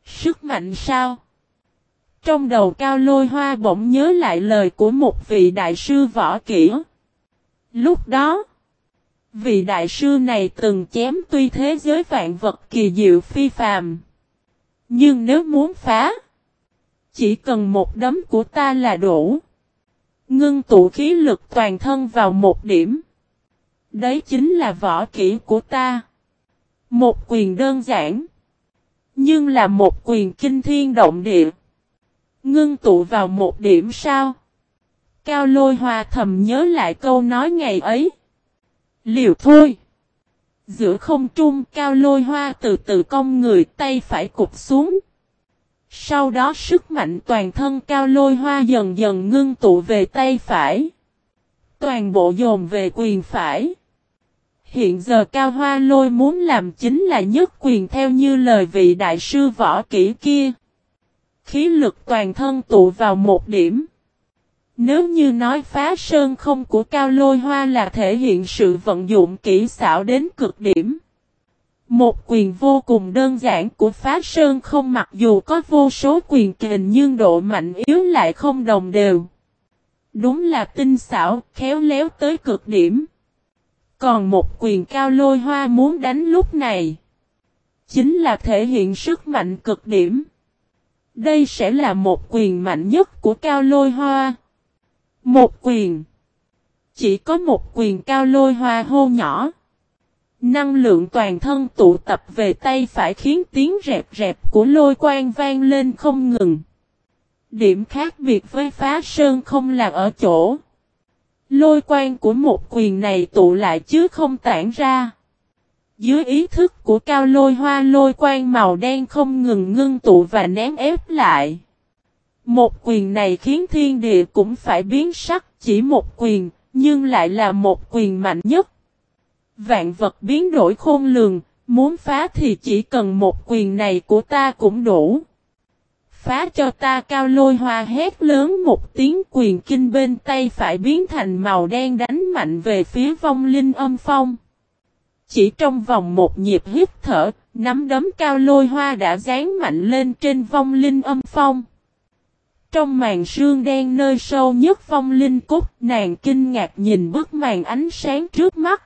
Sức mạnh sao? Trong đầu cao lôi hoa bỗng nhớ lại lời của một vị đại sư võ kỹ. Lúc đó, Vị đại sư này từng chém tuy thế giới vạn vật kỳ diệu phi phàm. Nhưng nếu muốn phá, chỉ cần một đấm của ta là đủ. Ngưng tụ khí lực toàn thân vào một điểm. Đấy chính là võ kỹ của ta. Một quyền đơn giản. Nhưng là một quyền kinh thiên động địa. Ngưng tụ vào một điểm sao? Cao lôi hoa thầm nhớ lại câu nói ngày ấy. Liều thôi. Giữa không trung cao lôi hoa từ từ cong người tay phải cụp xuống. Sau đó sức mạnh toàn thân cao lôi hoa dần dần ngưng tụ về tay phải. Toàn bộ dồn về quyền phải. Hiện giờ cao hoa lôi muốn làm chính là nhất quyền theo như lời vị đại sư võ kỹ kia. Khí lực toàn thân tụ vào một điểm. Nếu như nói phá sơn không của cao lôi hoa là thể hiện sự vận dụng kỹ xảo đến cực điểm. Một quyền vô cùng đơn giản của phá sơn không mặc dù có vô số quyền kình nhưng độ mạnh yếu lại không đồng đều. Đúng là tinh xảo, khéo léo tới cực điểm. Còn một quyền cao lôi hoa muốn đánh lúc này. chính là thể hiện sức mạnh cực điểm. Đây sẽ là một quyền mạnh nhất của cao lôi hoa. Một quyền. Chỉ có một quyền cao lôi hoa hô nhỏ. Năng lượng toàn thân tụ tập về tay phải khiến tiếng rẹp rẹp của lôi quang vang lên không ngừng. Điểm khác biệt với phá sơn không là ở chỗ. Lôi quang của một quyền này tụ lại chứ không tản ra. Dưới ý thức của cao lôi hoa, lôi quang màu đen không ngừng ngưng tụ và nén ép lại. Một quyền này khiến thiên địa cũng phải biến sắc chỉ một quyền, nhưng lại là một quyền mạnh nhất. Vạn vật biến đổi khôn lường, muốn phá thì chỉ cần một quyền này của ta cũng đủ. Phá cho ta cao lôi hoa hét lớn một tiếng quyền kinh bên tay phải biến thành màu đen đánh mạnh về phía vong linh âm phong. Chỉ trong vòng một nhịp hít thở, nắm đấm cao lôi hoa đã dán mạnh lên trên vong linh âm phong. Trong màn sương đen nơi sâu nhất phong linh cốt, nàng kinh ngạc nhìn bức màn ánh sáng trước mắt.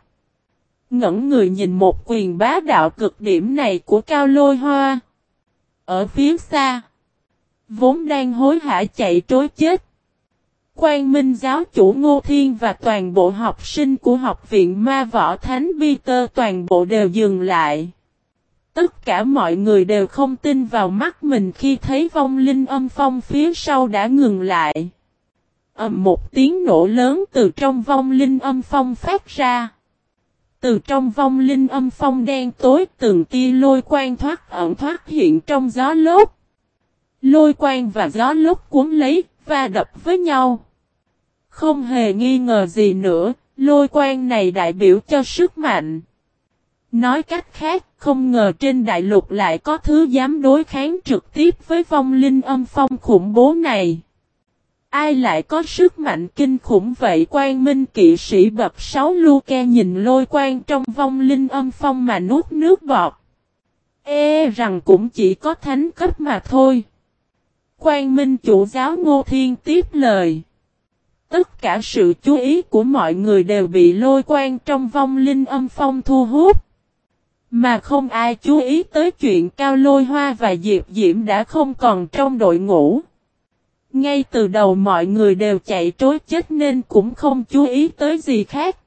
Ngẫn người nhìn một quyền bá đạo cực điểm này của cao lôi hoa. Ở phía xa, vốn đang hối hả chạy trối chết. Quang Minh giáo chủ Ngô Thiên và toàn bộ học sinh của học viện Ma Võ Thánh Peter toàn bộ đều dừng lại. Tất cả mọi người đều không tin vào mắt mình khi thấy vong linh âm phong phía sau đã ngừng lại. Ẩm một tiếng nổ lớn từ trong vong linh âm phong phát ra. Từ trong vong linh âm phong đen tối từng tia lôi quang thoát ẩn thoát hiện trong gió lốt. Lôi quang và gió lốt cuốn lấy và đập với nhau. Không hề nghi ngờ gì nữa, lôi quang này đại biểu cho sức mạnh. Nói cách khác, không ngờ trên đại lục lại có thứ dám đối kháng trực tiếp với vong linh âm phong khủng bố này. Ai lại có sức mạnh kinh khủng vậy quan minh kỵ sĩ bập sáu Luke nhìn lôi quan trong vong linh âm phong mà nuốt nước bọt. Ê rằng cũng chỉ có thánh cấp mà thôi. Quan minh chủ giáo ngô thiên tiếp lời. Tất cả sự chú ý của mọi người đều bị lôi quan trong vong linh âm phong thu hút. Mà không ai chú ý tới chuyện Cao Lôi Hoa và Diệp Diễm đã không còn trong đội ngũ. Ngay từ đầu mọi người đều chạy trối chết nên cũng không chú ý tới gì khác.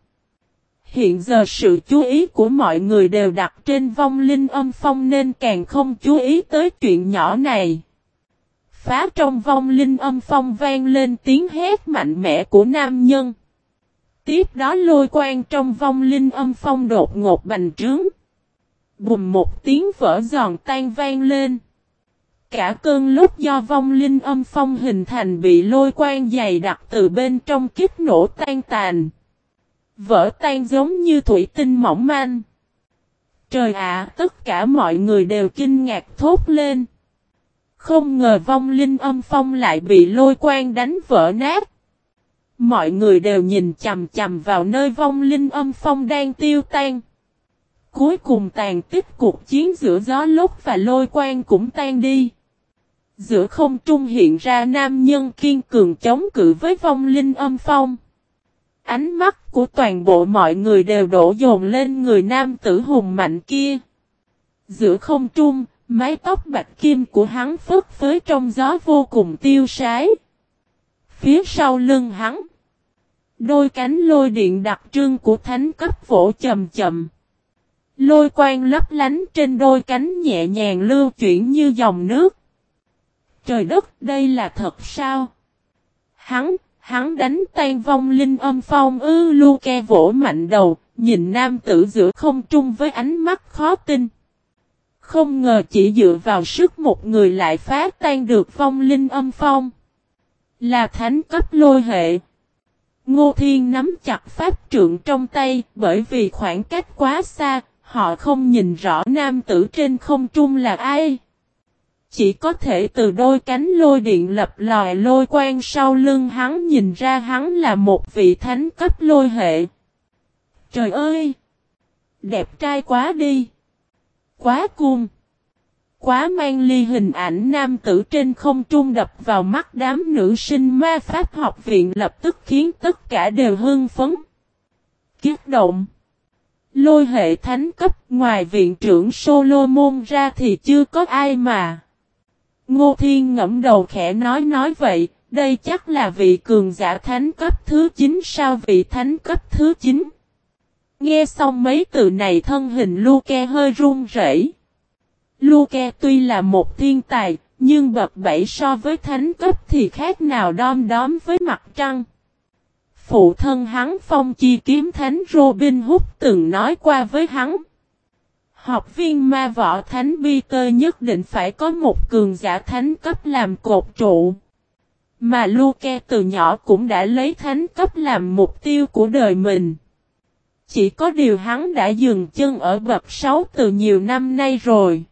Hiện giờ sự chú ý của mọi người đều đặt trên vong linh âm phong nên càng không chú ý tới chuyện nhỏ này. Phá trong vong linh âm phong vang lên tiếng hét mạnh mẽ của nam nhân. Tiếp đó lôi quang trong vong linh âm phong đột ngột bành trướng. Bùm một tiếng vỡ giòn tan vang lên. Cả cơn lúc do vong linh âm phong hình thành bị lôi quang dày đặc từ bên trong kích nổ tan tàn. Vỡ tan giống như thủy tinh mỏng manh. Trời ạ, tất cả mọi người đều kinh ngạc thốt lên. Không ngờ vong linh âm phong lại bị lôi quang đánh vỡ nát. Mọi người đều nhìn chầm chầm vào nơi vong linh âm phong đang tiêu tan. Cuối cùng tàn tích cuộc chiến giữa gió lốc và lôi quang cũng tan đi. Giữa không trung hiện ra nam nhân kiên cường chống cự với vong linh âm phong. Ánh mắt của toàn bộ mọi người đều đổ dồn lên người nam tử hùng mạnh kia. Giữa không trung, mái tóc bạch kim của hắn phất phới trong gió vô cùng tiêu sái. Phía sau lưng hắn, đôi cánh lôi điện đặc trưng của thánh cấp vỗ chậm chậm. Lôi quang lấp lánh trên đôi cánh nhẹ nhàng lưu chuyển như dòng nước. Trời đất, đây là thật sao? Hắn, hắn đánh tan vong linh âm phong ư lu ke vỗ mạnh đầu, nhìn nam tử giữa không trung với ánh mắt khó tin. Không ngờ chỉ dựa vào sức một người lại phá tan được vong linh âm phong. Là thánh cấp lôi hệ. Ngô Thiên nắm chặt pháp trượng trong tay bởi vì khoảng cách quá xa, họ không nhìn rõ nam tử trên không trung là ai. Chỉ có thể từ đôi cánh lôi điện lập lòi lôi quang sau lưng hắn nhìn ra hắn là một vị thánh cấp lôi hệ. Trời ơi! Đẹp trai quá đi! Quá cung! Quá mang ly hình ảnh nam tử trên không trung đập vào mắt đám nữ sinh ma pháp học viện lập tức khiến tất cả đều hưng phấn. Kiết động! Lôi hệ thánh cấp ngoài viện trưởng Solomon ra thì chưa có ai mà. Ngô Thiên ngẫm đầu khẽ nói nói vậy, đây chắc là vị cường giả thánh cấp thứ 9 sao vị thánh cấp thứ 9. Nghe xong mấy từ này thân hình Luke hơi run rẩy. Luke tuy là một thiên tài, nhưng bậc bảy so với thánh cấp thì khác nào đom đóm với mặt trăng. Phụ thân hắn phong chi kiếm thánh Robin Hood từng nói qua với hắn. Học viên ma võ thánh Peter nhất định phải có một cường giả thánh cấp làm cột trụ. Mà Luke từ nhỏ cũng đã lấy thánh cấp làm mục tiêu của đời mình. Chỉ có điều hắn đã dừng chân ở bậc 6 từ nhiều năm nay rồi.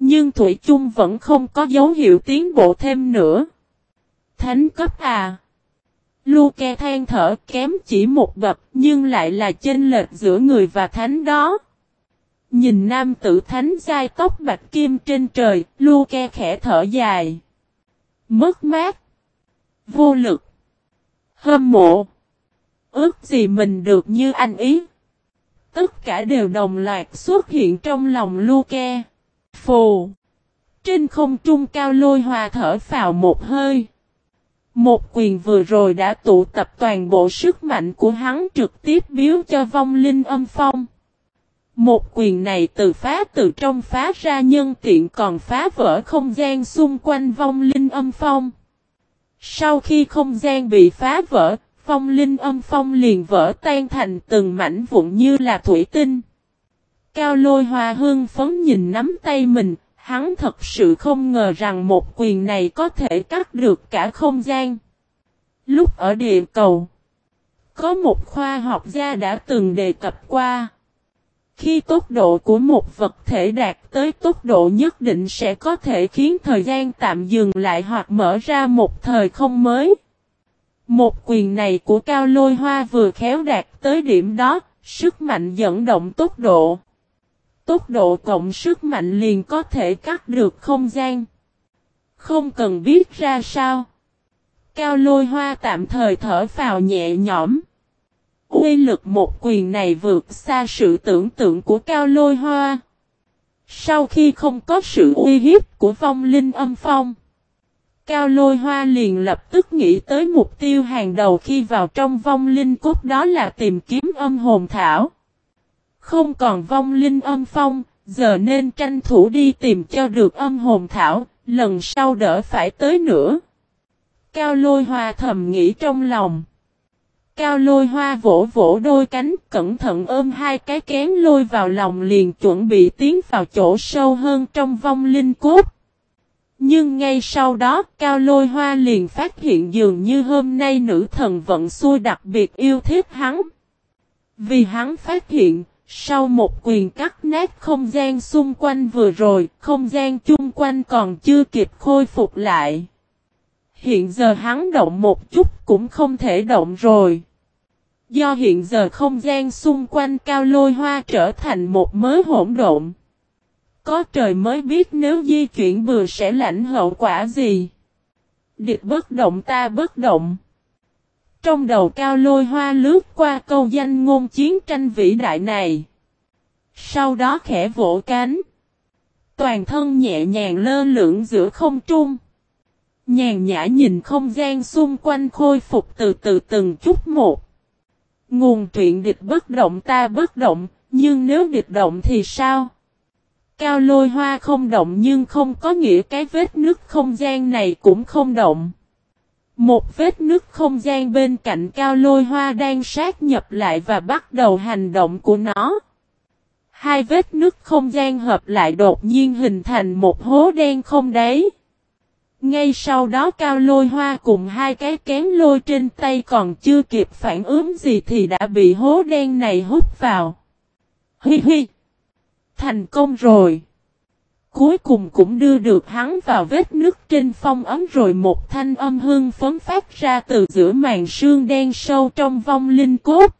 Nhưng Thủy chung vẫn không có dấu hiệu tiến bộ thêm nữa. Thánh cấp à? Luke than thở kém chỉ một bậc nhưng lại là chênh lệch giữa người và thánh đó. Nhìn nam tử thánh dai tóc bạch kim trên trời, Luke khẽ thở dài. Mất mát. Vô lực. Hâm mộ. Ước gì mình được như anh ý. Tất cả đều đồng loạt xuất hiện trong lòng Luke. Phù. Trên không trung cao lôi hòa thở vào một hơi. Một quyền vừa rồi đã tụ tập toàn bộ sức mạnh của hắn trực tiếp biếu cho vong linh âm phong. Một quyền này từ phá từ trong phá ra nhân tiện còn phá vỡ không gian xung quanh vong linh âm phong. Sau khi không gian bị phá vỡ, phong linh âm phong liền vỡ tan thành từng mảnh vụn như là thủy tinh. Cao lôi hoa hương phấn nhìn nắm tay mình, hắn thật sự không ngờ rằng một quyền này có thể cắt được cả không gian. Lúc ở địa cầu, có một khoa học gia đã từng đề cập qua. Khi tốc độ của một vật thể đạt tới tốc độ nhất định sẽ có thể khiến thời gian tạm dừng lại hoặc mở ra một thời không mới. Một quyền này của Cao Lôi Hoa vừa khéo đạt tới điểm đó, sức mạnh dẫn động tốc độ. Tốc độ cộng sức mạnh liền có thể cắt được không gian. Không cần biết ra sao. Cao Lôi Hoa tạm thời thở vào nhẹ nhõm. Uy lực một quyền này vượt xa sự tưởng tượng của Cao Lôi Hoa. Sau khi không có sự uy hiếp của vong linh âm phong, Cao Lôi Hoa liền lập tức nghĩ tới mục tiêu hàng đầu khi vào trong vong linh cốt đó là tìm kiếm âm hồn thảo. Không còn vong linh âm phong, giờ nên tranh thủ đi tìm cho được âm hồn thảo, lần sau đỡ phải tới nữa. Cao Lôi Hoa thầm nghĩ trong lòng. Cao lôi hoa vỗ vỗ đôi cánh cẩn thận ôm hai cái kén lôi vào lòng liền chuẩn bị tiến vào chỗ sâu hơn trong vong linh cốt. Nhưng ngay sau đó cao lôi hoa liền phát hiện dường như hôm nay nữ thần vận xui đặc biệt yêu thích hắn. Vì hắn phát hiện, sau một quyền cắt nát không gian xung quanh vừa rồi, không gian chung quanh còn chưa kịp khôi phục lại. Hiện giờ hắn động một chút cũng không thể động rồi. Do hiện giờ không gian xung quanh cao lôi hoa trở thành một mớ hỗn độn. Có trời mới biết nếu di chuyển bừa sẽ lãnh hậu quả gì. Địch bất động ta bất động. Trong đầu cao lôi hoa lướt qua câu danh ngôn chiến tranh vĩ đại này. Sau đó khẽ vỗ cánh. Toàn thân nhẹ nhàng lơ lửng giữa không trung. Nhàn nhã nhìn không gian xung quanh khôi phục từ từ từng chút một. Nguồn truyện địch bất động ta bất động, nhưng nếu địch động thì sao? Cao lôi hoa không động nhưng không có nghĩa cái vết nứt không gian này cũng không động. Một vết nứt không gian bên cạnh cao lôi hoa đang sát nhập lại và bắt đầu hành động của nó. Hai vết nứt không gian hợp lại đột nhiên hình thành một hố đen không đáy. Ngay sau đó cao lôi hoa cùng hai cái kén lôi trên tay còn chưa kịp phản ứng gì thì đã bị hố đen này hút vào. Hi hi! Thành công rồi! Cuối cùng cũng đưa được hắn vào vết nước trên phong ấm rồi một thanh âm hương phấn phát ra từ giữa màn sương đen sâu trong vong linh cốt.